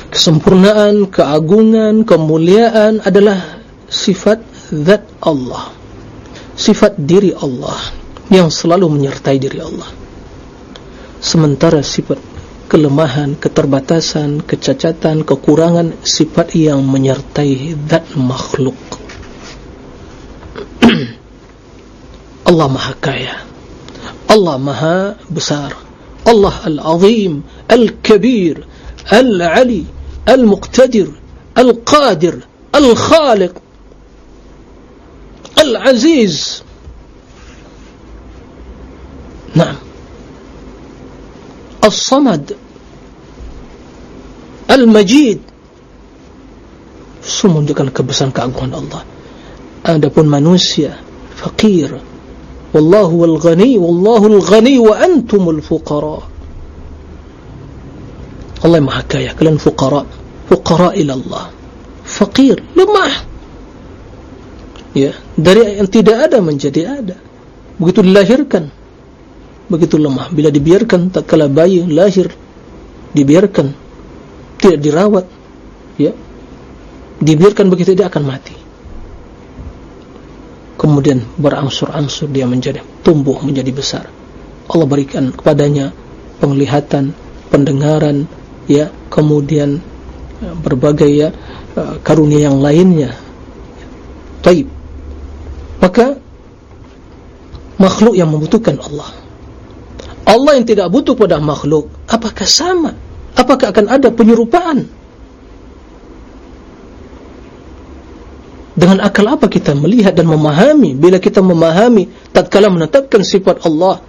[SPEAKER 1] Kesempurnaan, keagungan, kemuliaan adalah sifat zat Allah. Sifat diri Allah yang selalu menyertai diri Allah. Sementara sifat kelemahan, keterbatasan, kecacatan, kekurangan sifat yang menyertai zat makhluk. [clears throat] Allah maha kaya الله مها بسار. الله العظيم الكبير العلي المقتدر القادر الخالق العزيز. نعم. الصمد المجيد. Semua menunjukkan kebesaran keagungan Allah. Adapun manusia فقير al-ghani wallahu al-ghani wa antumul fuqara Allah maha kaya kalian fuqara fuqara ila Allah fakir, lemah. Ya, dari yang tidak ada menjadi ada. Begitu dilahirkan, begitu lemah. Bila dibiarkan tak kala bayi lahir, dibiarkan tidak dirawat, ya, dibiarkan begitu dia akan mati. Kemudian berangsur-angsur dia menjadi tumbuh menjadi besar. Allah berikan kepadanya penglihatan, pendengaran, ya, kemudian ya, berbagai ya uh, karunia yang lainnya. Taib. Maka makhluk yang membutuhkan Allah. Allah yang tidak butuh pada makhluk, apakah sama? Apakah akan ada penyerupaan? Dengan akal apa kita melihat dan memahami? Bila kita memahami tatkala menetapkan sifat Allah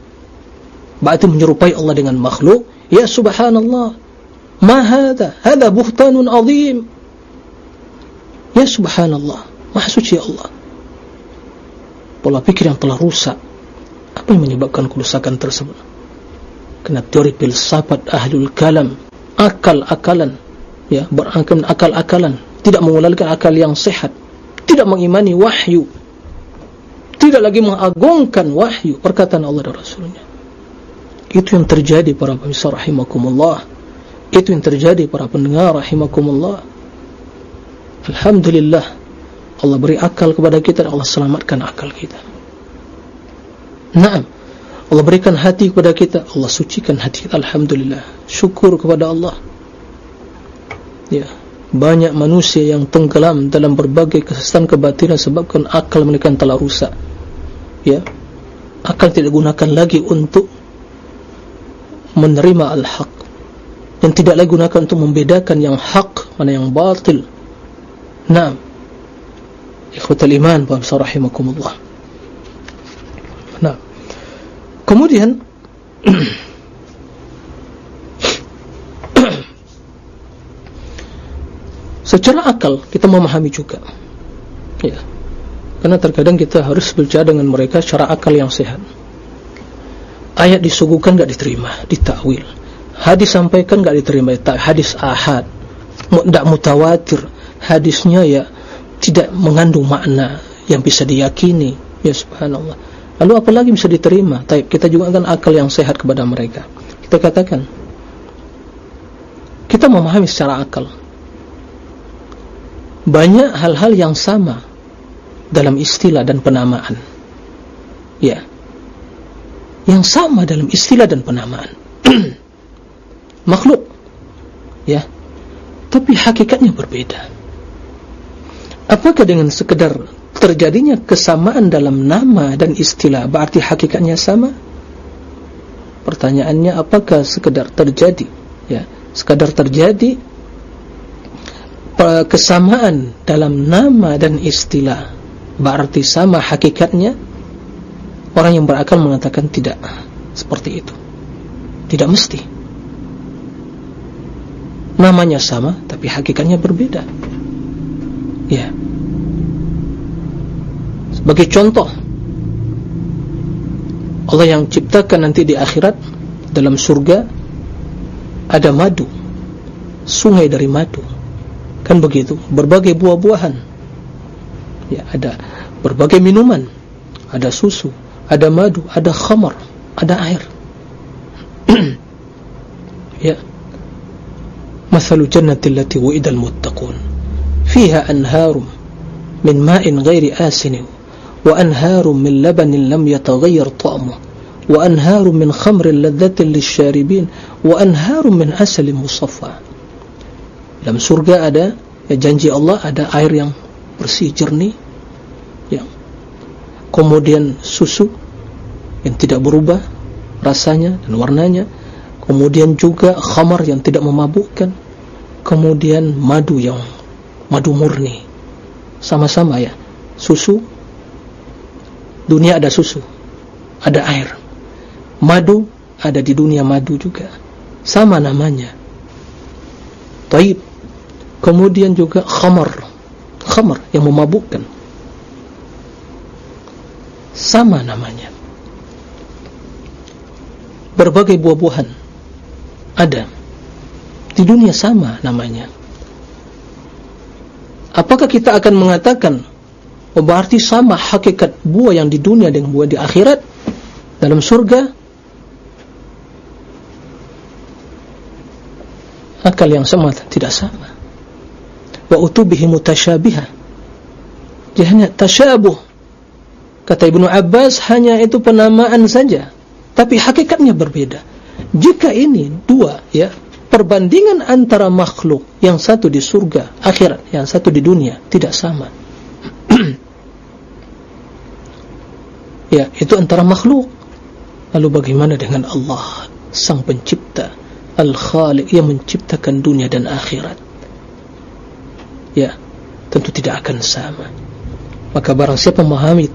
[SPEAKER 1] berarti menyerupai Allah dengan makhluk ya subhanallah. Ma hadha? Hadha buhtanun azim. Ya subhanallah. Maha suci Allah. Pola pikir yang telah rusak. Apa yang menyebabkan kerusakan tersebut? Kena teori filsafat ahlul kalam. Akal-akalan. Ya berakal akal-akalan. Tidak mengulalkan akal yang sehat tidak mengimani wahyu. Tidak lagi mengagungkan wahyu perkataan Allah dan Rasulnya. Itu yang terjadi para pemirsa rahimakumullah. Itu yang terjadi para pendengar rahimakumullah. Alhamdulillah Allah beri akal kepada kita dan Allah selamatkan akal kita. Naam Allah berikan hati kepada kita Allah sucikan hati kita. Alhamdulillah syukur kepada Allah. Ya banyak manusia yang tenggelam dalam berbagai kesesatan kebatinan sebabkan akal mereka telah rusak. Ya. Akal tidak gunakan lagi untuk menerima al-haq. Dan tidak lagi gunakan untuk membedakan yang hak mana yang batil. Naam. Ikhwatal iman wa rahimakumullah. Nah kemudian [clears throat] secara akal kita memahami juga. Ya. Karena terkadang kita harus berbicara dengan mereka secara akal yang sehat. Ayat disuguhkan tidak diterima? Ditakwil. Hadis sampaikan tidak diterima? Hadis ahad. Tidak mutawatir. Hadisnya ya tidak mengandung makna yang bisa diyakini. Ya subhanallah. Lalu apa lagi bisa diterima? Taib, kita juga akan akal yang sehat kepada mereka. Kita katakan kita memahami secara akal banyak hal-hal yang sama dalam istilah dan penamaan. Ya. Yang sama dalam istilah dan penamaan. [clears throat] Makhluk. Ya. Tapi hakikatnya berbeda. Apakah dengan sekedar terjadinya kesamaan dalam nama dan istilah berarti hakikatnya sama? Pertanyaannya apakah sekedar terjadi? Ya sekedar terjadi kesamaan dalam nama dan istilah berarti sama hakikatnya Orang yang berakal mengatakan tidak seperti itu. Tidak mesti. Namanya sama, tapi hakikatnya berbeda. Ya. Sebagai contoh, Allah yang ciptakan nanti di akhirat dalam surga ada madu, sungai dari madu, kan begitu. Berbagai buah-buahan, ya ada berbagai minuman, ada susu, ada madu, ada khamar, ada air. [clears throat] ya. Masalu jannati allati wa'ida al-muttaqun. Fiha anharum min ma'in ghairi asin wa anharum min labanin lam yataghayyar ta'muhu wa anharum min khamrin ladzatin lisyaribin wa anharum min asalin. Dalam surga ada ya janji Allah ada air yang bersih jernih yang kemudian susu yang tidak berubah rasanya dan warnanya kemudian juga khamar yang tidak memabukkan kemudian madu yang madu murni. Sama-sama ya. Susu dunia ada susu ada air. Madu ada di dunia madu juga. Sama namanya. Taib kemudian juga khamar. Khamar yang memabukkan. Sama namanya. Berbagai buah-buahan. Ada. Di dunia sama namanya. Apakah kita akan mengatakan oh berarti sama hakikat buah yang di dunia dengan buah di akhirat dalam surga? Akal yang sama tidak sama wa utubihi mutasyabiha. Dia hanya tasyabuh. Kata Ibnu Abbas hanya itu penamaan saja. Tapi hakikatnya berbeda. Jika ini dua ya perbandingan antara makhluk yang satu di surga akhirat yang satu di dunia tidak sama. [clears throat] Ya itu antara makhluk. Lalu bagaimana dengan Allah sang pencipta? Al-khaliq yang menciptakan dunia dan akhirat ya tentu tidak akan sama. Maka barang siapa memahami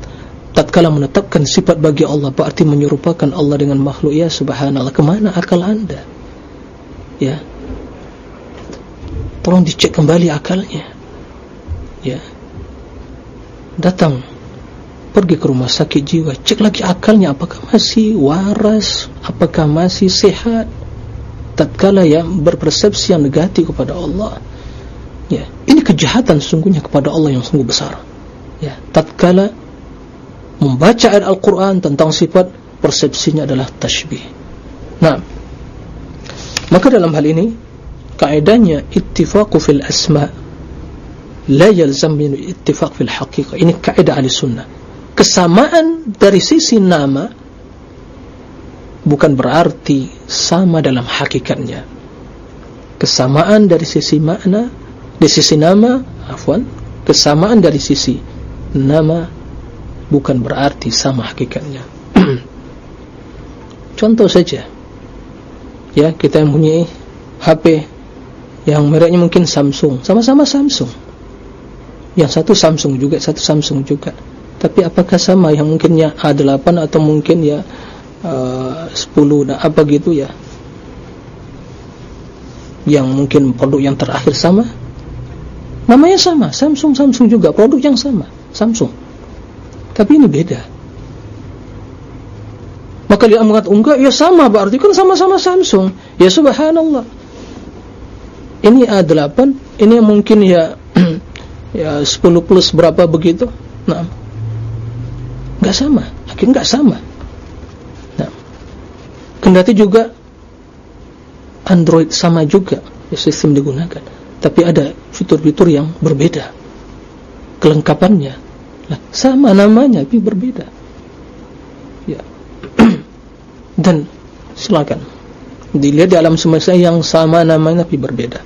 [SPEAKER 1] tatkala menetapkan sifat bagi Allah berarti menyerupakan Allah dengan makhluk ya subhanallah. Kemana akal anda? Ya. Tolong dicek kembali akalnya. Ya. Datang pergi ke rumah sakit jiwa cek lagi akalnya apakah masih waras apakah masih sehat? Tatkala yang berpersepsi yang negatif kepada Allah ya ini kejahatan sungguhnya kepada Allah yang sungguh besar ya tatkala membaca ayat Al-Quran tentang sifat persepsinya adalah tashbih nah Maka dalam hal ini kaidahnya ittifaqu fil asma la yalzam min ittifaq fil haqiqah. Ini kaidah ahli sunnah. Kesamaan dari sisi nama bukan berarti sama dalam hakikatnya. Kesamaan dari sisi makna, di sisi nama, afwan, kesamaan dari sisi nama bukan berarti sama hakikatnya. [clears throat] Contoh saja, ya kita mempunyai HP yang mereknya mungkin Samsung. Sama-sama Samsung. Yang satu Samsung juga satu Samsung juga. Tapi apakah sama yang mungkinnya A8 atau mungkin ya uh, 10 dan apa gitu ya? Yang mungkin produk yang terakhir sama namanya sama Samsung Samsung juga. Produk yang sama Samsung. Tapi ini beda. Maka dia mengatakan enggak ya sama berarti kan sama-sama Samsung. Ya subhanallah. Ini A8 ini mungkin ya [clears throat] ya 10 plus berapa begitu? Nah. Enggak sama akhirnya enggak sama. Nah. Kendati juga Android sama juga ya, sistem digunakan tapi ada fitur-fitur yang berbeda. Kelengkapannya. Lah sama namanya tapi berbeda. [clears throat] Dan silakan. Dilihat di alam semesta yang sama namanya tapi berbeda.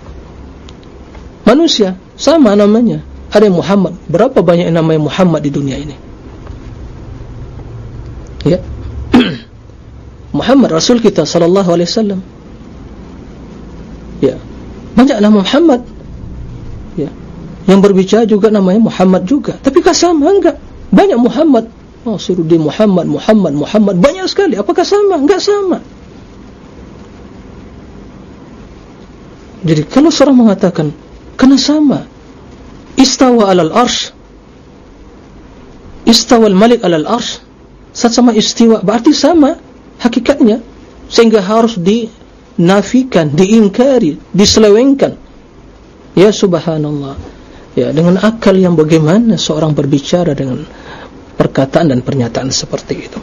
[SPEAKER 1] Manusia sama namanya. Ada Muhammad. Berapa banyak yang namanya Muhammad di dunia ini? Ya. [clears throat] Muhammad Rasul kita sallallahu alaihi wasallam. Ya banyaklah Muhammad. Ya. Yang berbicara juga namanya Muhammad juga. Tapi kah sama enggak. Banyak Muhammad. Oh, di Muhammad, Muhammad, Muhammad. Banyak sekali. Apakah sama? Enggak sama. Jadi kalau seorang mengatakan kena sama, istawa alal arsh, istawa al malik alal arsh, sama istiwa. Berarti sama hakikatnya, sehingga harus dinafikan, diingkari, diselewengkan. Ya subhanallah. Ya dengan akal yang bagaimana seorang berbicara dengan perkataan dan pernyataan seperti itu.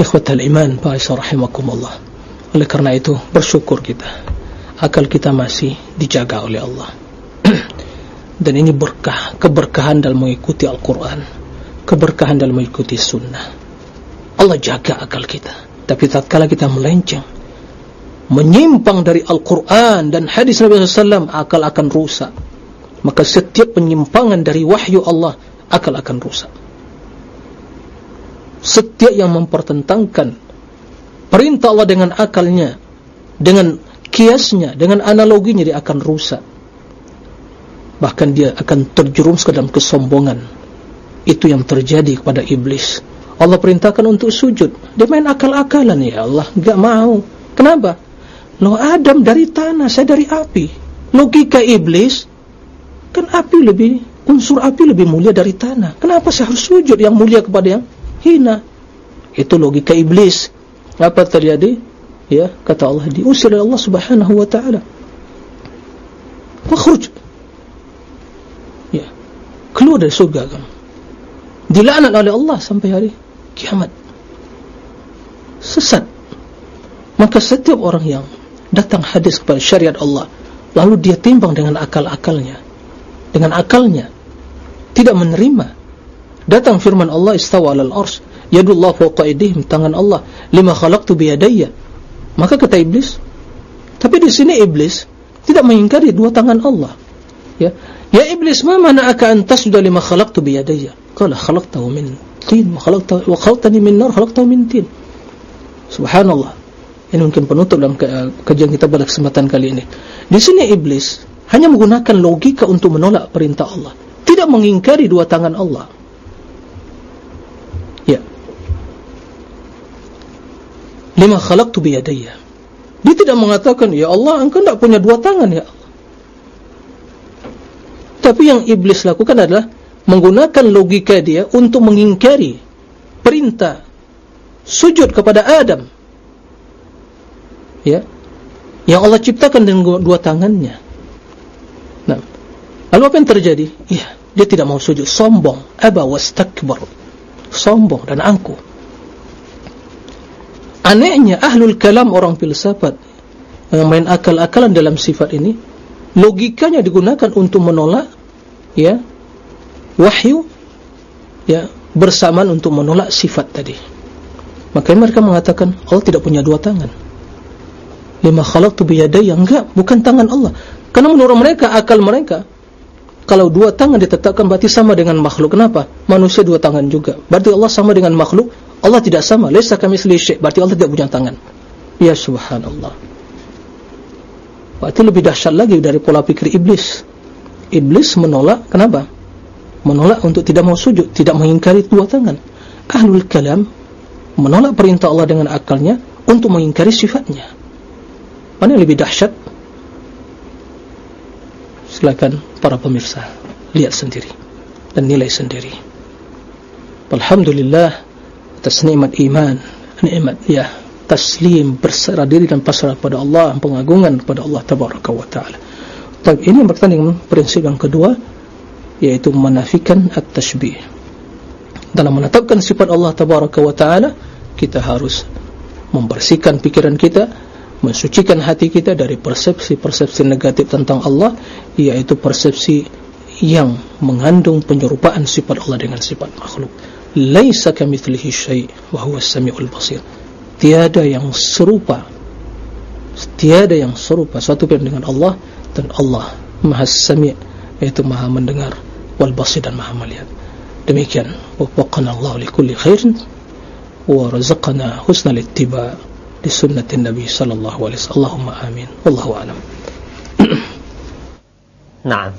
[SPEAKER 1] Ikhwatal iman, ba'isa rahimakumullah. Oleh karena itu, bersyukur kita. Akal kita masih dijaga oleh Allah. [clears throat] dan ini berkah, keberkahan dalam mengikuti Al-Quran. Keberkahan dalam mengikuti sunnah. Allah jaga akal kita. Tapi tatkala kita melenceng, menyimpang dari Al-Quran dan hadis Nabi SAW, akal akan rusak. Maka setiap penyimpangan dari wahyu Allah, akal akan rusak. Setiap yang mempertentangkan perintah Allah dengan akalnya, dengan kiasnya, dengan analoginya dia akan rusak. Bahkan dia akan terjerumus ke dalam kesombongan. Itu yang terjadi kepada iblis. Allah perintahkan untuk sujud. Dia main akal-akalan ya Allah, enggak mau. Kenapa? Lo Adam dari tanah, saya dari api. Logika iblis kan api lebih unsur api lebih mulia dari tanah. Kenapa saya harus sujud yang mulia kepada yang hina? Itu logika iblis. Apa terjadi? Ya, kata Allah diusir oleh Allah Subhanahu wa taala. Fakhruj. keluar dari surga kamu dilaknat oleh Allah sampai hari kiamat sesat maka setiap orang yang datang hadis kepada syariat Allah. Lalu dia timbang dengan akal-akalnya. Dengan akalnya. Tidak menerima. Datang firman Allah istawa alal ars yadullah fawqa idihim tangan Allah. Lima khalaqtu biyadayya. Maka kata iblis tapi di sini iblis tidak mengingkari dua tangan Allah. Ya. Ya iblis ma mana'aka an tasjuda lima khalaqtu biyadayya? Qala khalaqtahu min tin wa khalaqtani min nar khalaqtahu min tin. Subhanallah ini mungkin penutup dalam ke kajian kita pada kesempatan kali ini. Di sini iblis hanya menggunakan logika untuk menolak perintah Allah. Tidak mengingkari dua tangan Allah. Ya. Lima khalaqtu biyadayya. Dia tidak mengatakan ya Allah engkau tidak punya dua tangan ya Allah. Tapi yang iblis lakukan adalah menggunakan logika dia untuk mengingkari perintah sujud kepada Adam ya. Yang Allah ciptakan dengan dua tangannya. Nah. Lalu apa yang terjadi? Ya dia tidak mau sujud. Sombong. Aba wastakbar. Sombong dan angkuh. Anehnya ahlul kalam orang filsafat main akal-akalan dalam sifat ini logikanya digunakan untuk menolak ya wahyu ya bersamaan untuk menolak sifat tadi. Maka mereka mengatakan Allah tidak punya dua tangan lima khalaqtu biyadayya enggak bukan tangan Allah. Karena menurut mereka akal mereka kalau dua tangan ditetapkan berarti sama dengan makhluk. Kenapa? Manusia dua tangan juga. Berarti Allah sama dengan makhluk? Allah tidak sama. Laisa kamitsli syai. Berarti Allah tidak punya tangan. Ya subhanallah. Berarti lebih dahsyat lagi dari pola pikir iblis. Iblis menolak kenapa? Menolak untuk tidak mau sujud tidak mengingkari dua tangan. Ahlul kalam menolak perintah Allah dengan akalnya untuk mengingkari sifatnya mana yang lebih dahsyat? Silakan para pemirsa lihat sendiri dan nilai sendiri. Alhamdulillah atas nikmat iman nikmat ya taslim berserah diri dan pasrah pada Allah pengagungan kepada Allah tabaraka wa taala. Tapi ini berkaitan dengan prinsip yang kedua yaitu menafikan at-tashbih. Dalam menetapkan sifat Allah tabaraka wa taala kita harus membersihkan pikiran kita mensucikan hati kita dari persepsi-persepsi negatif tentang Allah yaitu persepsi yang mengandung penyerupaan sifat Allah dengan sifat makhluk. Laisa kamitslihi syai' wa huwa as-sami'ul basir. Tiada yang serupa tiada yang serupa satu pun dengan Allah dan Allah Maha Sami' yaitu Maha mendengar wal basir dan Maha melihat. Demikian. Waffaqana Allah li kulli khairin wa razaqana husnal ittiba li sunnatin nabi sallallahu alaihi wasallam. Allahumma amin. Wallahu alam. [clears throat]
[SPEAKER 2] Naam.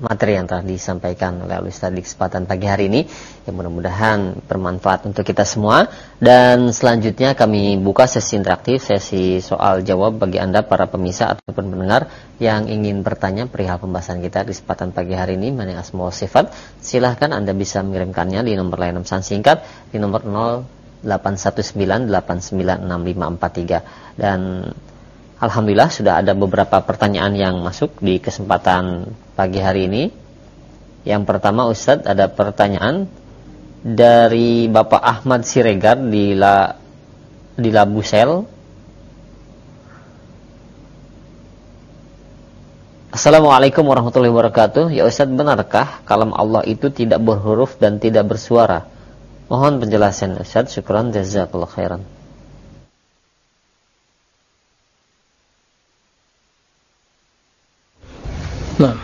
[SPEAKER 2] Materi yang telah disampaikan oleh Ustaz di kesempatan pagi hari ini yang mudah-mudahan bermanfaat untuk kita semua. Dan selanjutnya kami buka sesi interaktif sesi soal jawab bagi Anda para pemirsa ataupun pendengar yang ingin bertanya perihal pembahasan kita di kesempatan pagi hari ini mengenai asma sifat. Silahkan Anda bisa mengirimkannya di nomor layanan pesan singkat di nomor 0819896543 dan Alhamdulillah sudah ada beberapa pertanyaan yang masuk di kesempatan pagi hari ini. Yang pertama Ustadz ada pertanyaan dari Bapak Ahmad Siregar di La di Labusel. Assalamualaikum warahmatullahi wabarakatuh. Ya Ustadz benarkah kalam Allah itu tidak berhuruf dan tidak bersuara? Mohon penjelasan Ustadz. Syukran jazakallahu khairan.
[SPEAKER 1] Nah.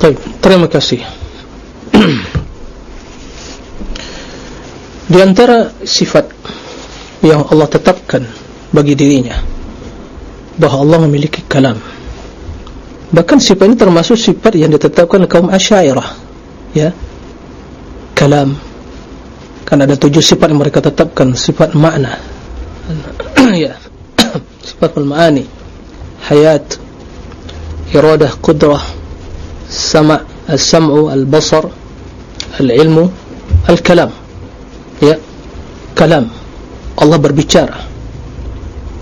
[SPEAKER 1] Baik, terima kasih. Di antara sifat yang Allah tetapkan bagi dirinya bahawa Allah memiliki kalam. Bahkan sifat ini termasuk sifat yang ditetapkan kaum Asy'ariyah. Ya. Kalam. Kan ada tujuh sifat yang mereka tetapkan, sifat makna. [clears throat] ya. [clears throat] sifat al-ma'ani. Hayat, iradah qudrah. Sama' al-sam'u al-basar. Al-ilmu. Al-kalam. Ya. Kalam. Allah berbicara.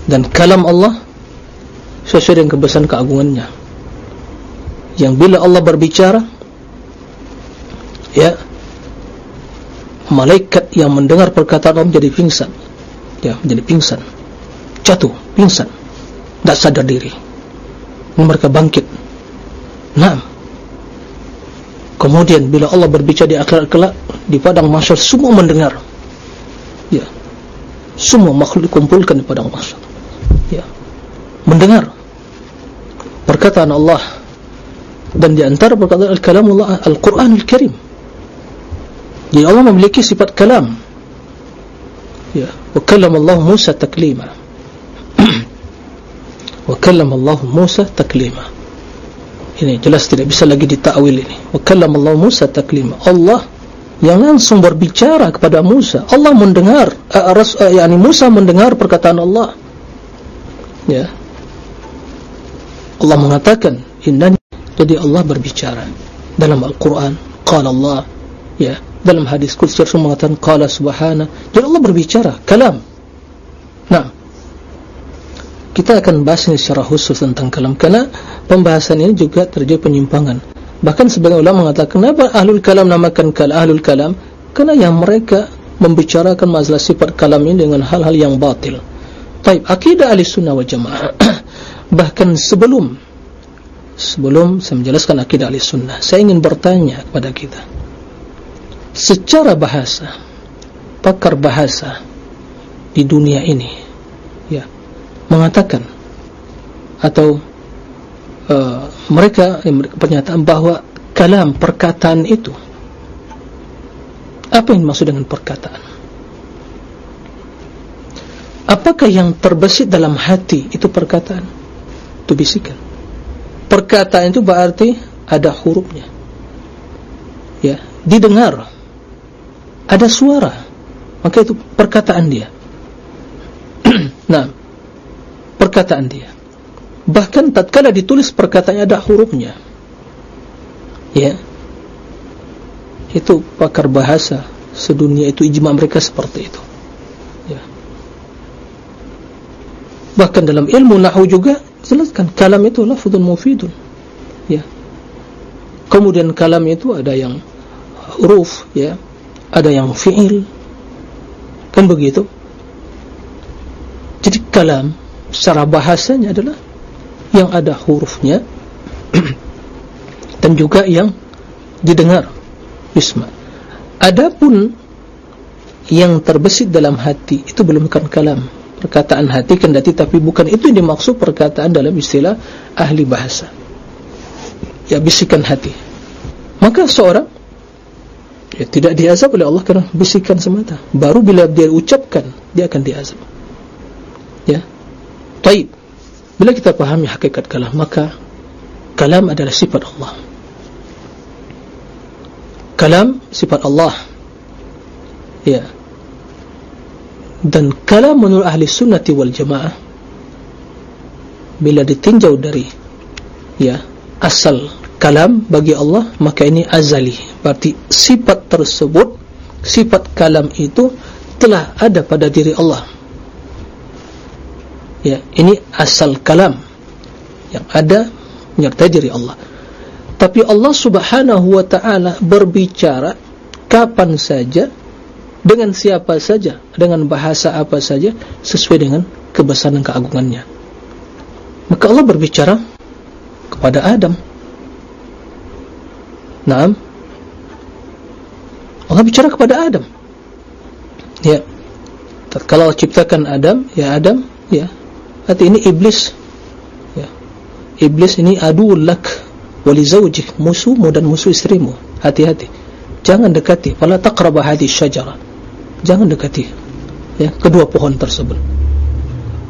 [SPEAKER 1] Dan kalam Allah sesuai dengan kebesaran keagungannya. Yang bila Allah berbicara ya malaikat yang mendengar perkataan Allah menjadi pingsan. Ya menjadi pingsan. Jatuh pingsan. Tidak sadar diri. Mereka bangkit. Nah kemudian bila Allah berbicara di akhirat kelak di padang mahsyar semua mendengar. Ya. Semua makhluk dikumpulkan di padang mahsyar. Ya. Mendengar perkataan Allah. Dan di antara perkataan al-kalam Allah Al-Quran Al-Karim jadi Allah memiliki sifat kalam. Ya, wa kallama Allah Musa taklima. [clears throat] wa kallama Allah Musa taklima. Ini jelas tidak bisa lagi ditakwil ini. Wa kallama Allah Musa taklima. Allah yang langsung berbicara kepada Musa. Allah mendengar, uh, ras, uh, yakni Musa mendengar perkataan Allah. Ya. Allah mengatakan, "Innani" jadi Allah berbicara dalam Al-Qur'an. Qala Allah, ya dalam hadis Rasul mengatakan qala subhana. Jadi Allah berbicara kalam. Nah. Kita akan bahas ini secara khusus tentang kalam. Karena pembahasan ini juga terjadi penyimpangan. Bahkan sebagian ulama mengatakan kenapa ahlul kalam namakan kal ahlul kalam? Karena yang mereka membicarakan masalah sifat kalam ini dengan hal-hal yang batil. Taib akidah ahli sunnah wa jamaah. [clears throat] Bahkan sebelum sebelum saya menjelaskan akidah ahli sunnah saya ingin bertanya kepada kita secara bahasa pakar bahasa di dunia ini ya mengatakan atau uh, mereka pernyataan bahwa kalam perkataan itu apa yang maksud dengan perkataan? Apakah yang terbesit dalam hati itu perkataan? Itu bisikan. Perkataan itu berarti ada hurufnya. Ya didengar ada suara. Maka itu perkataan dia. [clears throat] Nah perkataan dia. Bahkan tatkala ditulis perkataannya ada hurufnya. Ya. Itu pakar bahasa sedunia itu ijma mereka seperti itu. Ya. Bahkan dalam ilmu nahu juga jelaskan kalam itu lafzun mufidun. Ya. Kemudian kalam itu ada yang huruf ya ada yang fi'il. Kan begitu? Jadi kalam secara bahasanya adalah yang ada hurufnya [clears throat] dan juga yang didengar. Isma. Adapun yang terbesit dalam hati itu belum bukan kalam. Perkataan hati kendati tapi bukan itu yang dimaksud perkataan dalam istilah ahli bahasa. Ya bisikan hati. Maka seorang ya, tidak diazab oleh Allah karena bisikan semata. Baru bila dia ucapkan dia akan diazab. Ya. Taib. Bila kita pahami hakikat kalam maka kalam adalah sifat Allah. Kalam sifat Allah. Ya. Dan kalam menurut ahli sunnati wal jamaah bila ditinjau dari ya asal kalam bagi Allah maka ini azali. Berarti sifat tersebut sifat kalam itu telah ada pada diri Allah. Ya ini asal kalam yang ada menyertai diri Allah. Tapi Allah subhanahu wa ta'ala berbicara kapan saja dengan siapa saja dengan bahasa apa saja sesuai dengan kebesaran keagungannya. Maka Allah berbicara kepada Adam Naam. Allah bicara kepada Adam. Ya. Kalau ciptakan Adam, ya Adam, ya. Hati ini iblis. Ya. Iblis ini aduul lak wa musuhmu dan musuh istrimu. Hati-hati. Jangan dekati, fala taqrabu hadhihi syajara. Jangan dekati ya kedua pohon tersebut.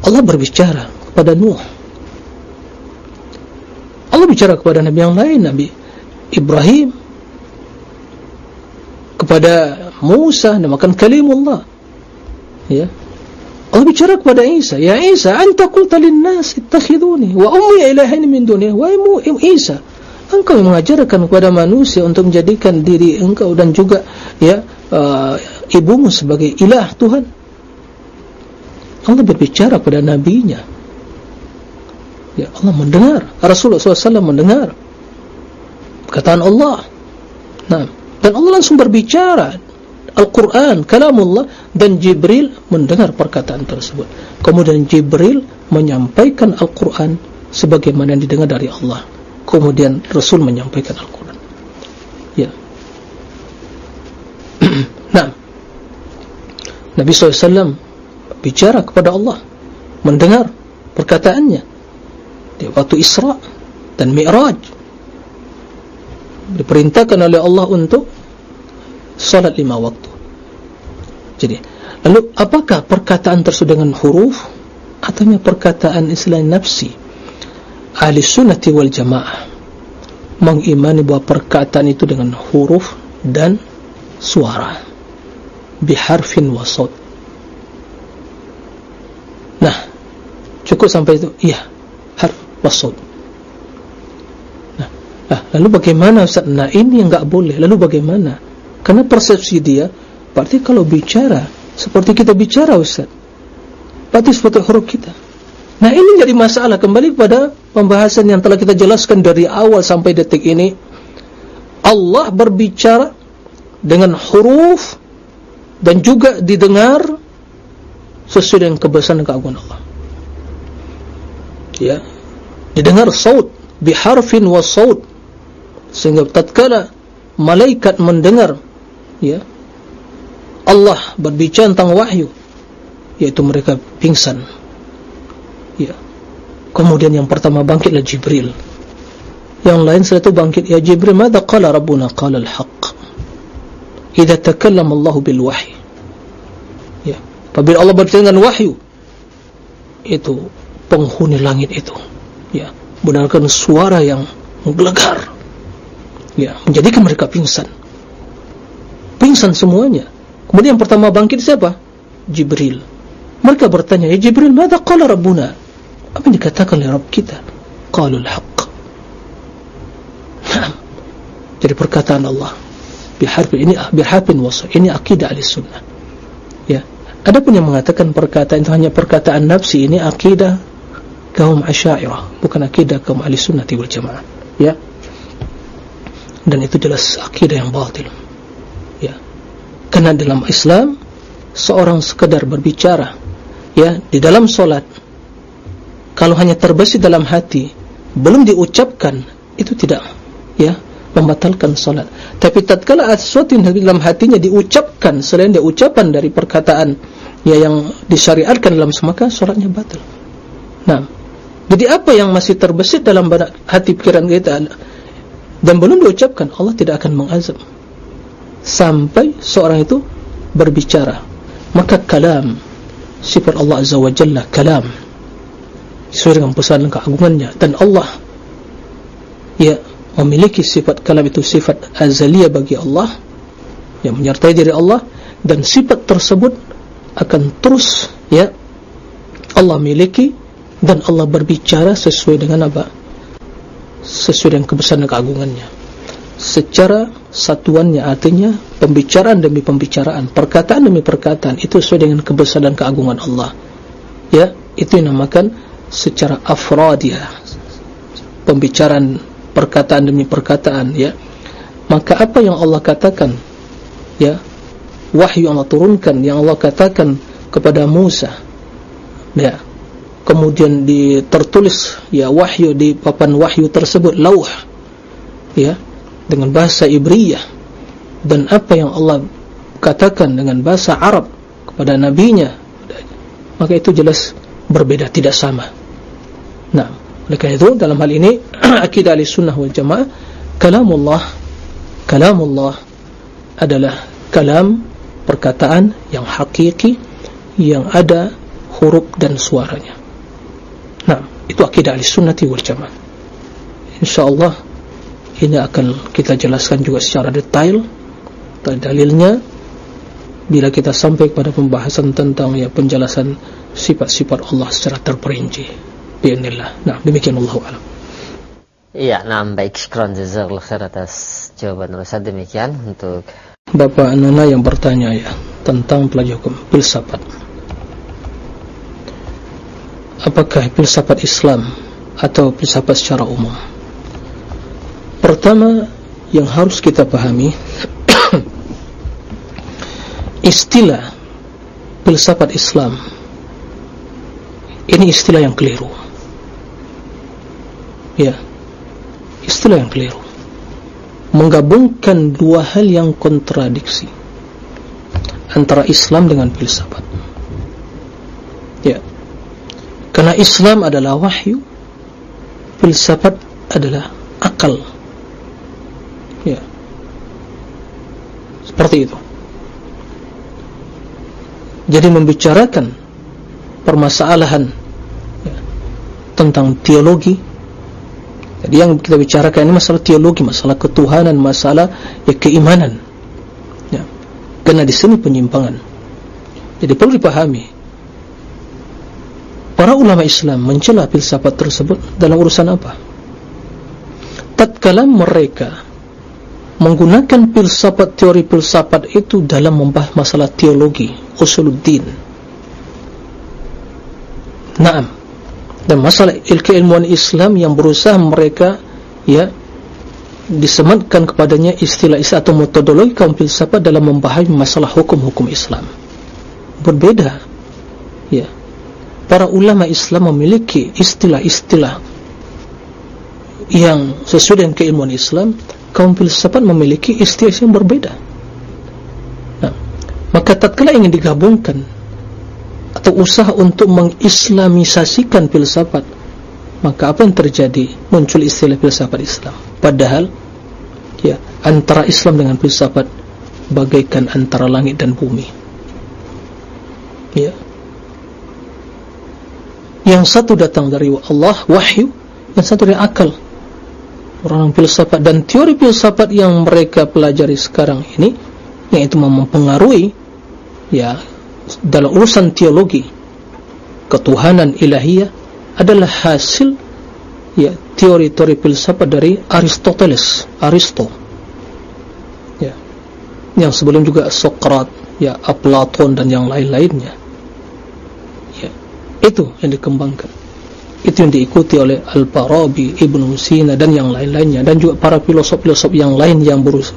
[SPEAKER 1] Allah berbicara kepada Nuh. Allah bicara kepada nabi yang lain, Nabi Ibrahim kepada Musa namakan kalimullah. Ya. Allah bicara kepada Isa ya Isa anta qulta lin-nas ittakhiduni wa ummi ilahin min dunya wa imu Isa engkau mengajarkan kepada manusia untuk menjadikan diri engkau dan juga ya uh, ibumu sebagai ilah Tuhan. Allah berbicara pada nabinya. Ya Allah mendengar. Rasulullah SAW mendengar perkataan Allah. Nah dan Allah langsung berbicara. Al-Quran, kalamullah dan Jibril mendengar perkataan tersebut. Kemudian Jibril menyampaikan Al-Quran sebagaimana yang didengar dari Allah. Kemudian Rasul menyampaikan Al-Quran. Ya. [clears throat] Nah Nabi SAW bicara kepada Allah. Mendengar perkataannya. Di waktu Isra dan Mi'raj diperintahkan oleh Allah untuk salat lima waktu. Jadi lalu apakah perkataan tersebut dengan huruf? Atau perkataan istilah nafsi. Ahli sunnati wal jamaah mengimani bahawa perkataan itu dengan huruf dan suara. Biharfin wasod nah cukup sampai itu? Iya harf wasod nah lalu bagaimana Ustaz nah ini yang enggak boleh? Lalu bagaimana? Karena persepsi dia berarti kalau bicara seperti kita bicara Ustaz. Berarti seperti huruf kita. Nah ini jadi masalah. Kembali kepada pembahasan yang telah kita jelaskan dari awal sampai detik ini. Allah berbicara dengan huruf dan juga didengar sesuai dengan kebesaran keagungan Allah. Ya. Didengar saut biharfin wa saut sehingga tatkala malaikat mendengar ya Allah berbicara tentang wahyu yaitu mereka pingsan. Ya. Kemudian yang pertama bangkitlah Jibril. Yang lain setelah itu bangkit ya Jibril qala rabbuna? Qala al-haq. Idha takallam Allah bil wahyi ya. Apabila Allah berbicara dengan wahyu itu penghuni langit itu. Ya. Benarkan suara yang menggelegar ya menjadikan mereka pingsan pingsan semuanya kemudian yang pertama bangkit siapa Jibril mereka bertanya, Ya Jibril, Mada qala Rabbuna? Apa yang dikatakan oleh Rabb kita? Qalul haq. Jadi perkataan Allah. Biharfin, ini biharfin wasa. Ini akidah ahli sunnah. Ya. Ada pun yang mengatakan perkataan itu hanya perkataan nafsi. Ini akidah kaum asyairah. Bukan akidah kaum ahli sunnah wal jamaah. Ya. Dan itu jelas akidah yang batil. Ya. Karena dalam Islam, seorang sekadar berbicara ya di dalam solat kalau hanya terbesit dalam hati belum diucapkan itu tidak ya membatalkan solat tapi tatkala sesuatu yang dalam hatinya diucapkan selain dia ucapan dari perkataan ya yang disyariatkan dalam semaka solatnya batal nah jadi apa yang masih terbesit dalam hati pikiran kita dan belum diucapkan Allah tidak akan mengazab. Sampai seorang itu berbicara. Maka kalam sifat Allah Azza wa Jalla kalam. Sesuai dengan pesan dan keagungannya. Dan Allah ya memiliki sifat kalam itu sifat azaliyah bagi Allah yang menyertai diri Allah. Dan sifat tersebut akan terus ya Allah miliki dan Allah berbicara sesuai dengan apa sesuai dengan kebesaran dan keagungannya. Secara satuannya artinya pembicaraan demi pembicaraan perkataan demi perkataan itu sesuai dengan kebesaran dan keagungan Allah. Ya itu dinamakan secara afradiyah pembicaraan perkataan demi perkataan ya. Maka apa yang Allah katakan ya wahyu Allah turunkan yang Allah katakan kepada Musa ya kemudian ditertulis ya wahyu di papan wahyu tersebut lauh ya dengan bahasa Ibriyah. Dan apa yang Allah katakan dengan bahasa Arab kepada nabinya maka itu jelas berbeda tidak sama. Nah oleh karena itu dalam hal ini [clears throat] akidah ahli sunnah wal jamaah kalamullah kalamullah adalah kalam perkataan yang hakiki yang ada huruf dan suaranya nah itu akidah ahli sunnah wal jamaah. Insyaallah ini akan kita jelaskan juga secara detail dalilnya bila kita sampai kepada pembahasan tentang ya penjelasan sifat-sifat Allah secara terperinci. Bi'inillah nah demikian Allah alam.
[SPEAKER 2] Iya, nah baik. Syukran jazakallahu khair atas jawaban Ustaz. Demikian untuk
[SPEAKER 1] Bapak Nana yang bertanya ya tentang pelajar hukum filsafat. Apakah filsafat Islam atau filsafat secara umum? Pertama, yang harus kita pahami [coughs] istilah filsafat Islam ini istilah yang keliru. Ya istilah yang keliru. Menggabungkan dua hal yang kontradiksi antara Islam dengan filsafat ya karena Islam adalah wahyu filsafat adalah akal. Ya. Seperti itu. Jadi membicarakan permasalahan ya, tentang teologi. Jadi yang kita bicarakan ini masalah teologi masalah ketuhanan masalah ya keimanan. Ya. Karena di sini penyimpangan. Jadi perlu dipahami para ulama Islam mencela filsafat tersebut dalam urusan apa? Tatkala mereka menggunakan filsafat teori filsafat itu dalam membahas masalah teologi usuluddin. Naam. Dan masalah keilmuan Islam yang berusaha mereka ya disematkan kepadanya istilah-istilah atau metodologi kaum filsafat dalam membahas masalah hukum-hukum Islam. Berbeda ya para ulama Islam memiliki istilah-istilah yang sesuai dengan keilmuan Islam kaum filsafat memiliki istilah yang berbeda. Nah, maka tatkala ingin digabungkan atau usaha untuk mengislamisasikan filsafat, maka apa yang terjadi? Muncul istilah filsafat Islam. Padahal, ya antara Islam dengan filsafat bagaikan antara langit dan bumi. Ya. Yang satu datang dari Allah wahyu, yang satu dari akal. Orang filsafat dan teori filsafat yang mereka pelajari sekarang ini yang itu mempengaruhi ya dalam urusan teologi ketuhanan ilahiyah adalah hasil ya teori-teori filsafat dari Aristoteles Aristo. Ya. Yang sebelum juga Sokrat ya Platon dan yang lain-lainnya. ya itu yang dikembangkan. Itu yang diikuti oleh Al-Farabi, Ibn Sina dan yang lain-lainnya dan juga para filosof-filosof yang lain yang berusaha.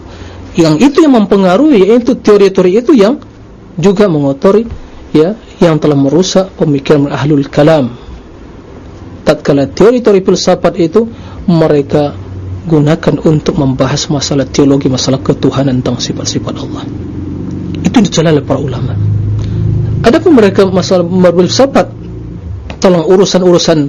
[SPEAKER 1] Yang itu yang mempengaruhi yaitu teori-teori itu yang juga mengotori ya yang telah merusak pemikiran ahlul kalam. Tatkala teori-teori filsafat itu mereka gunakan untuk membahas masalah teologi masalah ketuhanan tentang sifat-sifat Allah. Itu dicela oleh para ulama. Adapun mereka masalah berfilsafat tolong urusan-urusan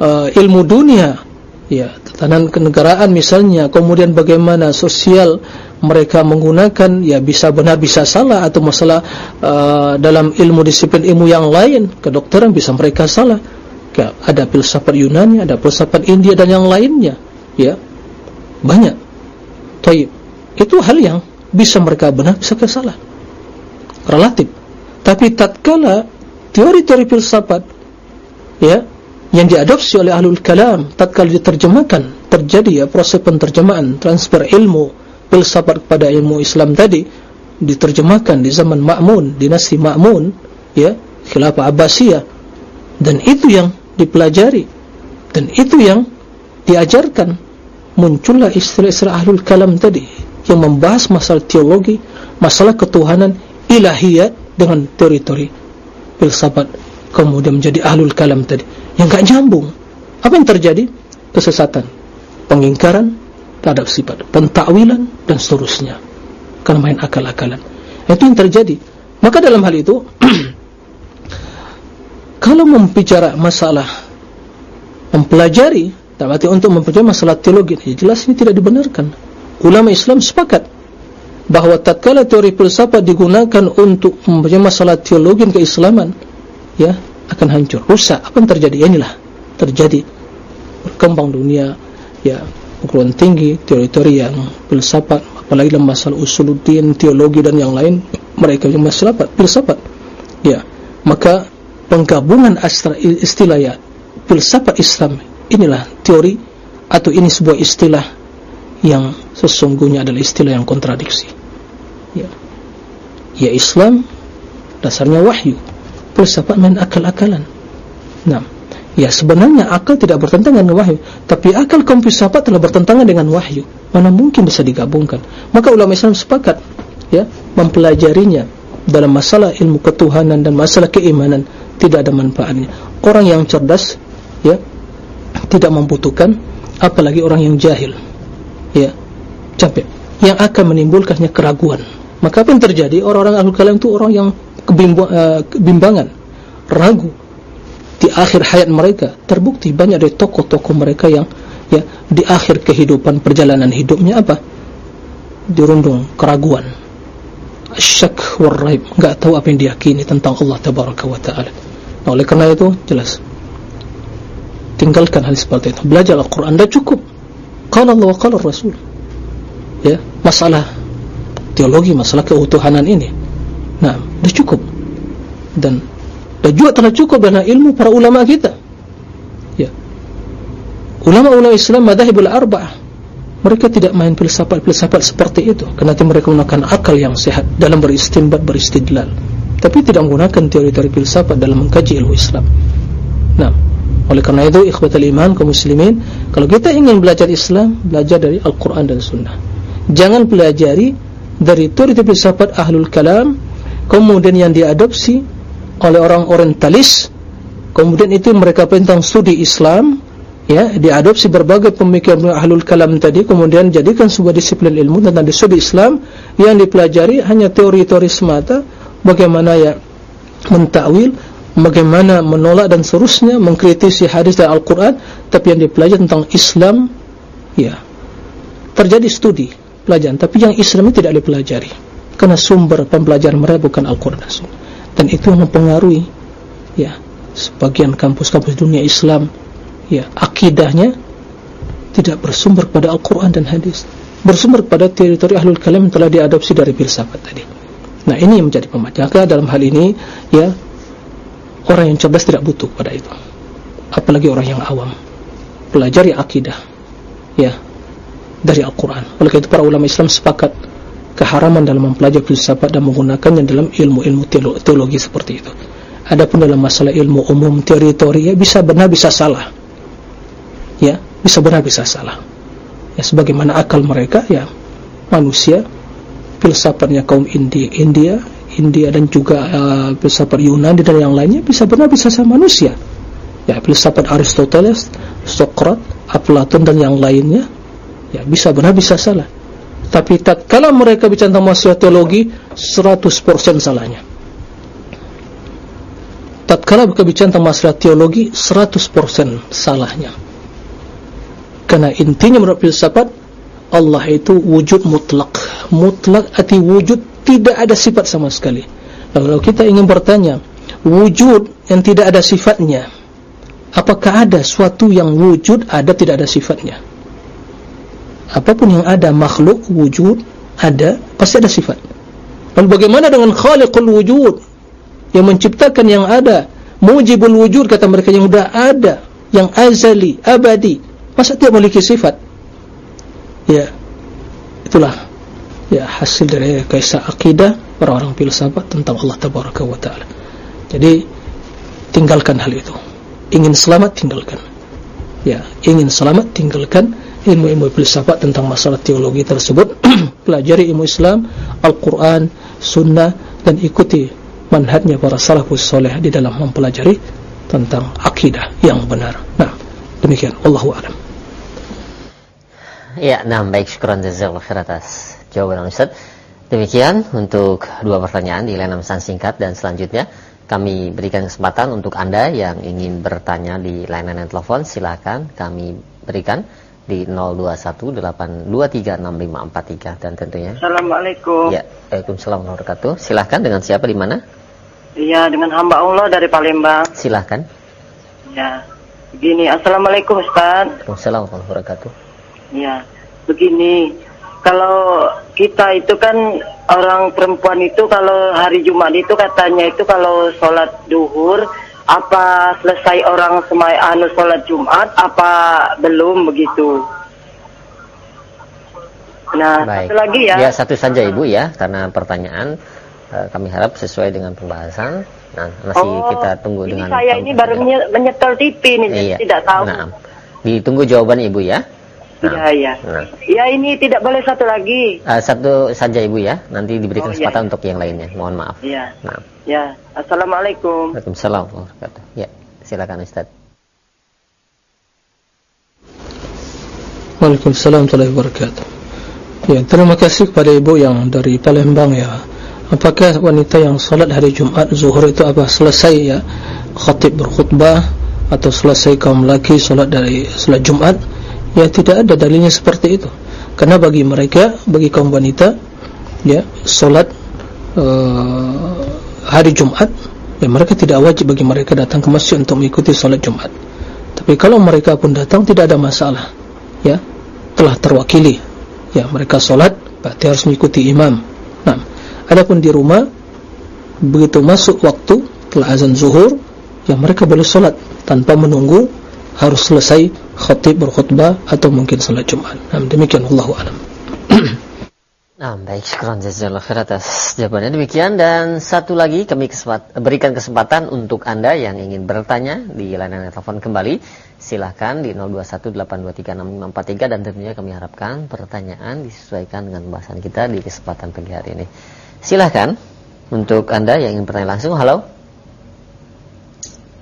[SPEAKER 1] uh, ilmu dunia ya tatanan kenegaraan misalnya kemudian bagaimana sosial mereka menggunakan ya bisa benar bisa salah atau masalah uh, dalam ilmu disiplin ilmu yang lain kedokteran bisa mereka salah. Ya, ada filsafat Yunani ada filsafat India dan yang lainnya ya. Banyak. Taib. itu hal yang bisa mereka benar bisa salah. Relatif. Tapi tatkala teori-teori filsafat ya? Yang diadopsi oleh ahlul kalam tatkala diterjemahkan terjadi ya proses penterjemahan transfer ilmu filsafat kepada ilmu Islam tadi diterjemahkan di zaman Ma'mun dinasti Ma'mun ya khilafah Abbasiyah. Dan itu yang dipelajari dan itu yang diajarkan muncullah istilah-istilah ahlul kalam tadi yang membahas masalah teologi masalah ketuhanan ilahiyat dengan teori-teori filsafat kemudian menjadi ahlul kalam tadi. Yang enggak nyambung. Apa yang terjadi? Kesesatan. Pengingkaran terhadap sifat pentakwilan dan seterusnya. Karena main akal-akalan. Itu yang terjadi. Maka dalam hal itu [clears throat] kalau membicara masalah mempelajari berarti untuk mempelajari masalah teologi. Ini jelas ini tidak dibenarkan. Ulama Islam sepakat bahawa tatkala teori filsafat digunakan untuk mempelajari masalah teologi keislaman ya akan hancur rusak. Apa yang terjadi? Inilah terjadi berkembang dunia ya ukuran tinggi teori-teori yang filsafat apalagi dalam masalah usuluddin teologi dan yang lain mereka yang masalah filsafat ya. Maka penggabungan istilah ya filsafat Islam inilah teori atau ini sebuah istilah yang sesungguhnya adalah istilah yang kontradiksi ya. Ya Islam dasarnya wahyu filsafat main akal-akalan. Nah, Ya sebenarnya akal tidak bertentangan dengan wahyu, tapi akal kaum filsafat telah bertentangan dengan wahyu. Mana mungkin bisa digabungkan? Maka ulama Islam sepakat ya mempelajarinya dalam masalah ilmu ketuhanan dan masalah keimanan tidak ada manfaatnya. Orang yang cerdas ya tidak membutuhkan apalagi orang yang jahil. Ya. Capek. Yang akan menimbulkannya keraguan. Maka apa yang terjadi? Orang-orang ahli kalam itu orang yang kebimbangan, ragu di akhir hayat mereka. Terbukti banyak dari tokoh-tokoh mereka yang ya di akhir kehidupan perjalanan hidupnya apa? Dirundung keraguan syak warraib enggak tahu apa yang diyakini tentang Allah tabaraka wa taala. Nah, oleh kerana itu jelas. Tinggalkan hal seperti itu. Belajar Al-Quran dah cukup. Qala Allah wa qala Rasul. Ya masalah teologi masalah keutuhanan ini nah dah cukup. Dan dan juga telah cukup dengan ilmu para ulama kita. Ya. Ulama-ulama Islam madhahibul arba'ah mereka tidak main filsafat-filsafat seperti itu. Kerana mereka menggunakan akal yang sehat dalam beristimbat, beristidlal. Tapi tidak menggunakan teori-teori filsafat dalam mengkaji ilmu Islam. Nah oleh kerana itu ikhwatal iman kaum muslimin kalau kita ingin belajar Islam belajar dari Al-Quran dan Sunnah. Jangan pelajari dari teori filsafat ahlul kalam kemudian yang diadopsi oleh orang orientalis kemudian itu mereka tentang studi Islam ya diadopsi berbagai pemikiran ahlul kalam tadi kemudian jadikan sebuah disiplin ilmu tentang studi Islam yang dipelajari hanya teori-teori semata bagaimana ya mentakwil bagaimana menolak dan seterusnya mengkritisi hadis dan Al-Quran tapi yang dipelajari tentang Islam ya terjadi studi pelajaran. Tapi yang Islam itu tidak dipelajari karena sumber pembelajaran mereka bukan Al-Quran. Dan Sunnah dan itu mempengaruhi ya sebagian kampus-kampus dunia Islam ya akidahnya tidak bersumber pada Al-Quran dan hadis. Bersumber pada teori-teori ahlul kalam yang telah diadopsi dari filsafat tadi. Nah ini menjadi pemajaka dalam hal ini ya orang yang cerdas tidak butuh pada itu. Apalagi orang yang awam. Pelajari akidah ya dari Al-Quran. Oleh itu para ulama Islam sepakat keharaman dalam mempelajari filsafat dan menggunakannya dalam ilmu-ilmu teologi seperti itu. Adapun dalam masalah ilmu umum teori-teori ya bisa benar bisa salah. Ya, bisa benar bisa salah. Ya sebagaimana akal mereka ya manusia filsafatnya kaum India, India, India dan juga uh, filsafat Yunani dan yang lainnya bisa benar bisa salah manusia. Ya, filsafat Aristoteles, Socrates, Platon dan yang lainnya ya bisa benar bisa salah tapi tak kalau mereka bicara tentang masalah teologi 100% salahnya. Tak kalau mereka bicara tentang masalah teologi 100% salahnya. Karena intinya menurut filsafat Allah itu wujud mutlak. Mutlak arti wujud tidak ada sifat sama sekali. Kalau kita ingin bertanya wujud yang tidak ada sifatnya apakah ada suatu yang wujud ada tidak ada sifatnya apapun yang ada makhluk wujud ada pasti ada sifat. Lalu bagaimana dengan khaliqul wujud? Yang menciptakan yang ada. Mujibul wujud kata mereka yang sudah ada. Yang azali abadi. Masa tidak memiliki sifat? Ya. Itulah ya hasil dari kisah akidah orang-orang filsafat tentang Allah tabaraka wa taala. Jadi tinggalkan hal itu. Ingin selamat tinggalkan. Ya ingin selamat tinggalkan ilmu-ilmu filsafat tentang masalah teologi tersebut. [clears throat] Pelajari ilmu Islam Al-Quran, Sunnah dan ikuti manhajnya para salafus soleh di dalam mempelajari tentang akidah yang benar. Nah demikian. Allahu Alam.
[SPEAKER 2] Ya nah baik. Syukuran jazakallah khair atas jawaban Ustaz. Demikian untuk dua pertanyaan di layanan pesan singkat dan selanjutnya kami berikan kesempatan untuk anda yang ingin bertanya di layanan telepon silakan kami berikan di 0218236543 dan tentunya
[SPEAKER 3] Assalamualaikum.
[SPEAKER 2] Ya, Waalaikumsalam warahmatullahi wabarakatuh. Silahkan dengan siapa di mana?
[SPEAKER 3] Iya, dengan hamba Allah dari Palembang.
[SPEAKER 2] Silahkan.
[SPEAKER 3] Ya. Begini, Assalamualaikum Ustaz.
[SPEAKER 2] Waalaikumsalam warahmatullahi wabarakatuh.
[SPEAKER 3] Ya. Begini, kalau kita itu kan orang perempuan itu kalau hari Jumat itu katanya itu kalau sholat duhur apa selesai orang semai anu sholat Jumat apa belum begitu
[SPEAKER 2] nah Baik. satu lagi ya ya satu saja ibu ya karena pertanyaan uh, kami harap sesuai dengan pembahasan Nah, masih
[SPEAKER 3] oh,
[SPEAKER 2] kita tunggu
[SPEAKER 3] ini
[SPEAKER 2] dengan
[SPEAKER 3] saya ini baru menyetel TV nih,
[SPEAKER 2] iya.
[SPEAKER 3] tidak tahu.
[SPEAKER 2] Nah, ditunggu jawaban Ibu ya.
[SPEAKER 3] Iya, nah, iya. Nah. Ya ini tidak boleh satu lagi.
[SPEAKER 2] Uh, satu saja Ibu ya. Nanti diberikan oh, iya. kesempatan iya. untuk yang lainnya. Mohon maaf.
[SPEAKER 3] Iya. Nah. Ya. Assalamualaikum.
[SPEAKER 2] Waalaikumsalam warahmatullahi Ya, silakan Ustaz.
[SPEAKER 1] Waalaikumsalam warahmatullahi wabarakatuh. Ya, terima kasih kepada Ibu yang dari Palembang ya. Apakah wanita yang salat hari Jumat zuhur itu apa selesai ya khatib berkhutbah atau selesai kaum laki salat dari salat Jumat? Ya tidak ada dalilnya seperti itu. Karena bagi mereka, bagi kaum wanita, ya solat uh, hari Jumat, ya mereka tidak wajib bagi mereka datang ke masjid untuk mengikuti solat Jumat. Tapi kalau mereka pun datang tidak ada masalah, ya telah terwakili, ya mereka solat berarti harus mengikuti imam. Nah, adapun di rumah begitu masuk waktu telah azan zuhur, ya mereka boleh solat tanpa menunggu harus selesai khatib berkhutbah atau mungkin salat Jumat. Nah, demikian Allahu a'lam.
[SPEAKER 2] Nah, baik, syukur jazakallahu khair atas jawabannya demikian dan satu lagi kami kesempat, berikan kesempatan untuk Anda yang ingin bertanya di layanan telepon kembali. Silahkan di 0218236543 dan tentunya kami harapkan pertanyaan disesuaikan dengan bahasan kita di kesempatan pagi hari ini. Silahkan untuk Anda yang ingin bertanya langsung. Halo.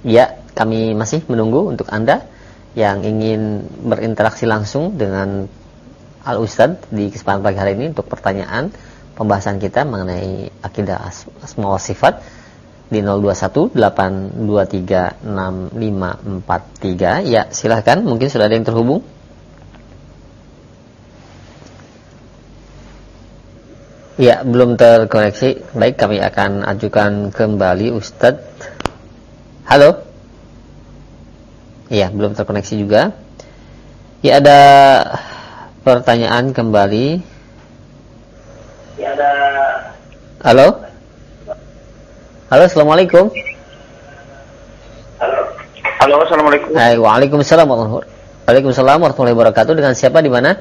[SPEAKER 2] Ya, kami masih menunggu untuk Anda yang ingin berinteraksi langsung dengan Al Ustad di kesempatan pagi hari ini untuk pertanyaan pembahasan kita mengenai akidah asma wa sifat di 0218236543 ya silahkan mungkin sudah ada yang terhubung. Ya belum terkoneksi. Baik kami akan ajukan kembali Ustadz halo? Iya, belum terkoneksi juga. Ya ada pertanyaan kembali. Ya ada. Halo. Halo, assalamualaikum.
[SPEAKER 4] Halo. Halo, assalamualaikum.
[SPEAKER 2] Hai, waalaikumsalam warahmatullahi Waalaikumsalam warahmatullahi wabarakatuh. Dengan siapa di mana?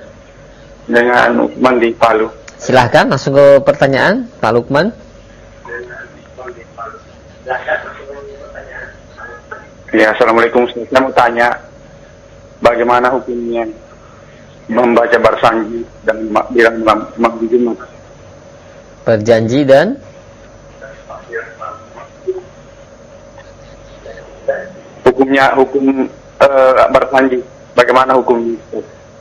[SPEAKER 4] Dengan Lukman di Palu.
[SPEAKER 2] Silahkan langsung ke pertanyaan, Pak Lukman.
[SPEAKER 4] Ya, Assalamualaikum. Saya mau tanya, bagaimana hukumnya membaca bersanji dan bilang malam Jumat?
[SPEAKER 2] Berjanji dan?
[SPEAKER 4] Hukumnya, hukum uh, bersanji. Bagaimana hukumnya?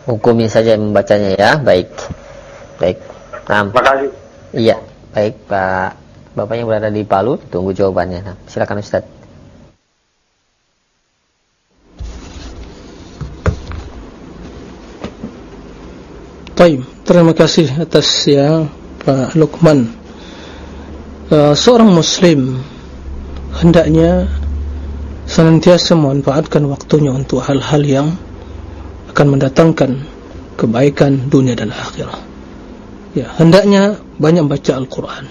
[SPEAKER 2] Hukumnya saja membacanya ya, baik. Baik.
[SPEAKER 4] Nah, Terima kasih.
[SPEAKER 2] Iya, baik Pak. Bapak yang berada di Palu, tunggu jawabannya. Nah, silakan Ustaz.
[SPEAKER 1] Taib, terima kasih atas ya Pak Lukman. Uh, seorang Muslim hendaknya senantiasa memanfaatkan waktunya untuk hal-hal yang akan mendatangkan kebaikan dunia dan akhirat. Ya, hendaknya banyak baca Al-Quran.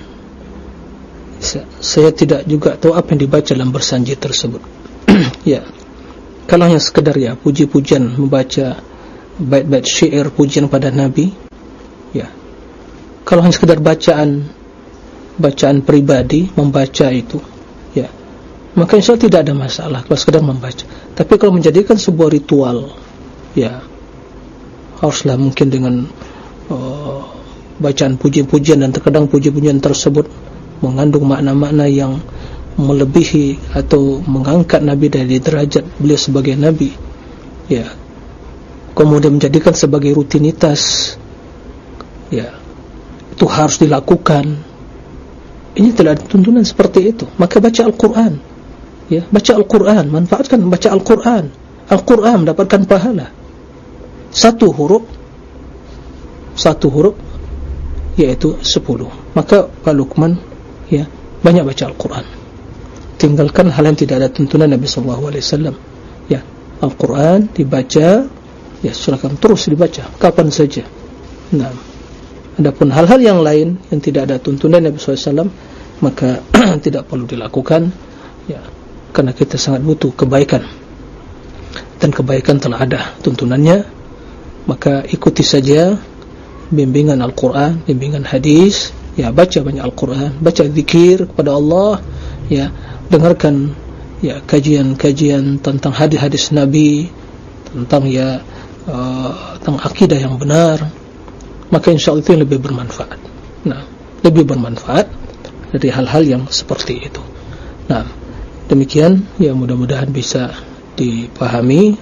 [SPEAKER 1] Saya tidak juga tahu apa yang dibaca dalam bersanji tersebut. [clears throat] ya, kalau hanya sekedar ya puji-pujian membaca bait-bait syair pujian pada Nabi ya. Kalau hanya sekedar bacaan bacaan pribadi membaca itu ya. Maka insya tidak ada masalah kalau sekedar membaca. Tapi kalau menjadikan sebuah ritual ya haruslah mungkin dengan uh, bacaan puji-pujian dan terkadang puji-pujian tersebut mengandung makna-makna yang melebihi atau mengangkat Nabi dari derajat beliau sebagai Nabi ya kemudian menjadikan sebagai rutinitas. Ya. Itu harus dilakukan. Ini tidak ada tuntunan seperti itu. Maka baca Al-Quran. Ya baca Al-Quran. Manfaatkan baca Al-Quran. Al-Quran mendapatkan pahala. Satu huruf. Satu huruf yaitu sepuluh. Maka Pak Luqman ya banyak baca Al-Quran. Tinggalkan hal yang tidak ada tuntunan Nabi SAW ya Al-Quran dibaca ya silakan terus dibaca. Kapan saja. Nah, adapun hal-hal yang lain yang tidak ada tuntunan Nabi SAW maka [clears throat] tidak perlu dilakukan, ya karena kita sangat butuh kebaikan. Dan kebaikan telah ada tuntunannya, maka ikuti saja bimbingan Al-Quran, bimbingan hadis, ya baca banyak Al-Quran, baca zikir kepada Allah, ya dengarkan ya kajian-kajian tentang hadis-hadis Nabi tentang ya uh, tentang akidah yang benar maka insya Allah itu yang lebih bermanfaat. Nah lebih bermanfaat dari hal-hal yang seperti itu. Nah demikian ya mudah-mudahan bisa dipahami.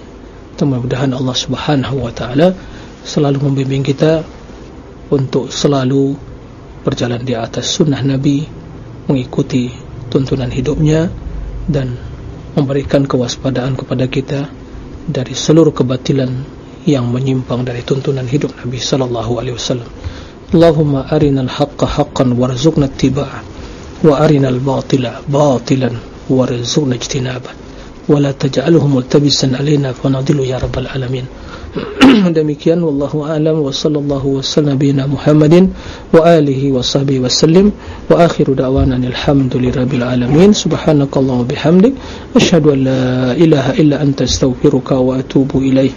[SPEAKER 1] Mudah-mudahan Allah subhanahu wa ta'ala selalu membimbing kita untuk selalu berjalan di atas sunnah Nabi mengikuti tuntunan hidupnya dan memberikan kewaspadaan kepada kita dari seluruh kebatilan yang menyimpang dari tuntunan hidup Nabi sallallahu alaihi wasallam. Allahumma arinal haqqa haqqan warzuqna ittiba'ah wa arinal batila batilan warzuqna ijtinabah wa la taj'alhu multabisan alaina fa nadillu ya rabbal alamin. [clears throat] demikian wallahu alam wa sallallahu wasallam bina Muhammadin wa alihi wa sahbihi wasallim wa akhiru da'wana alhamdulillahirabbil alamin subhanakallahumma bihamdik asyhadu an la ilaha illa anta astaghfiruka wa atubu ilaik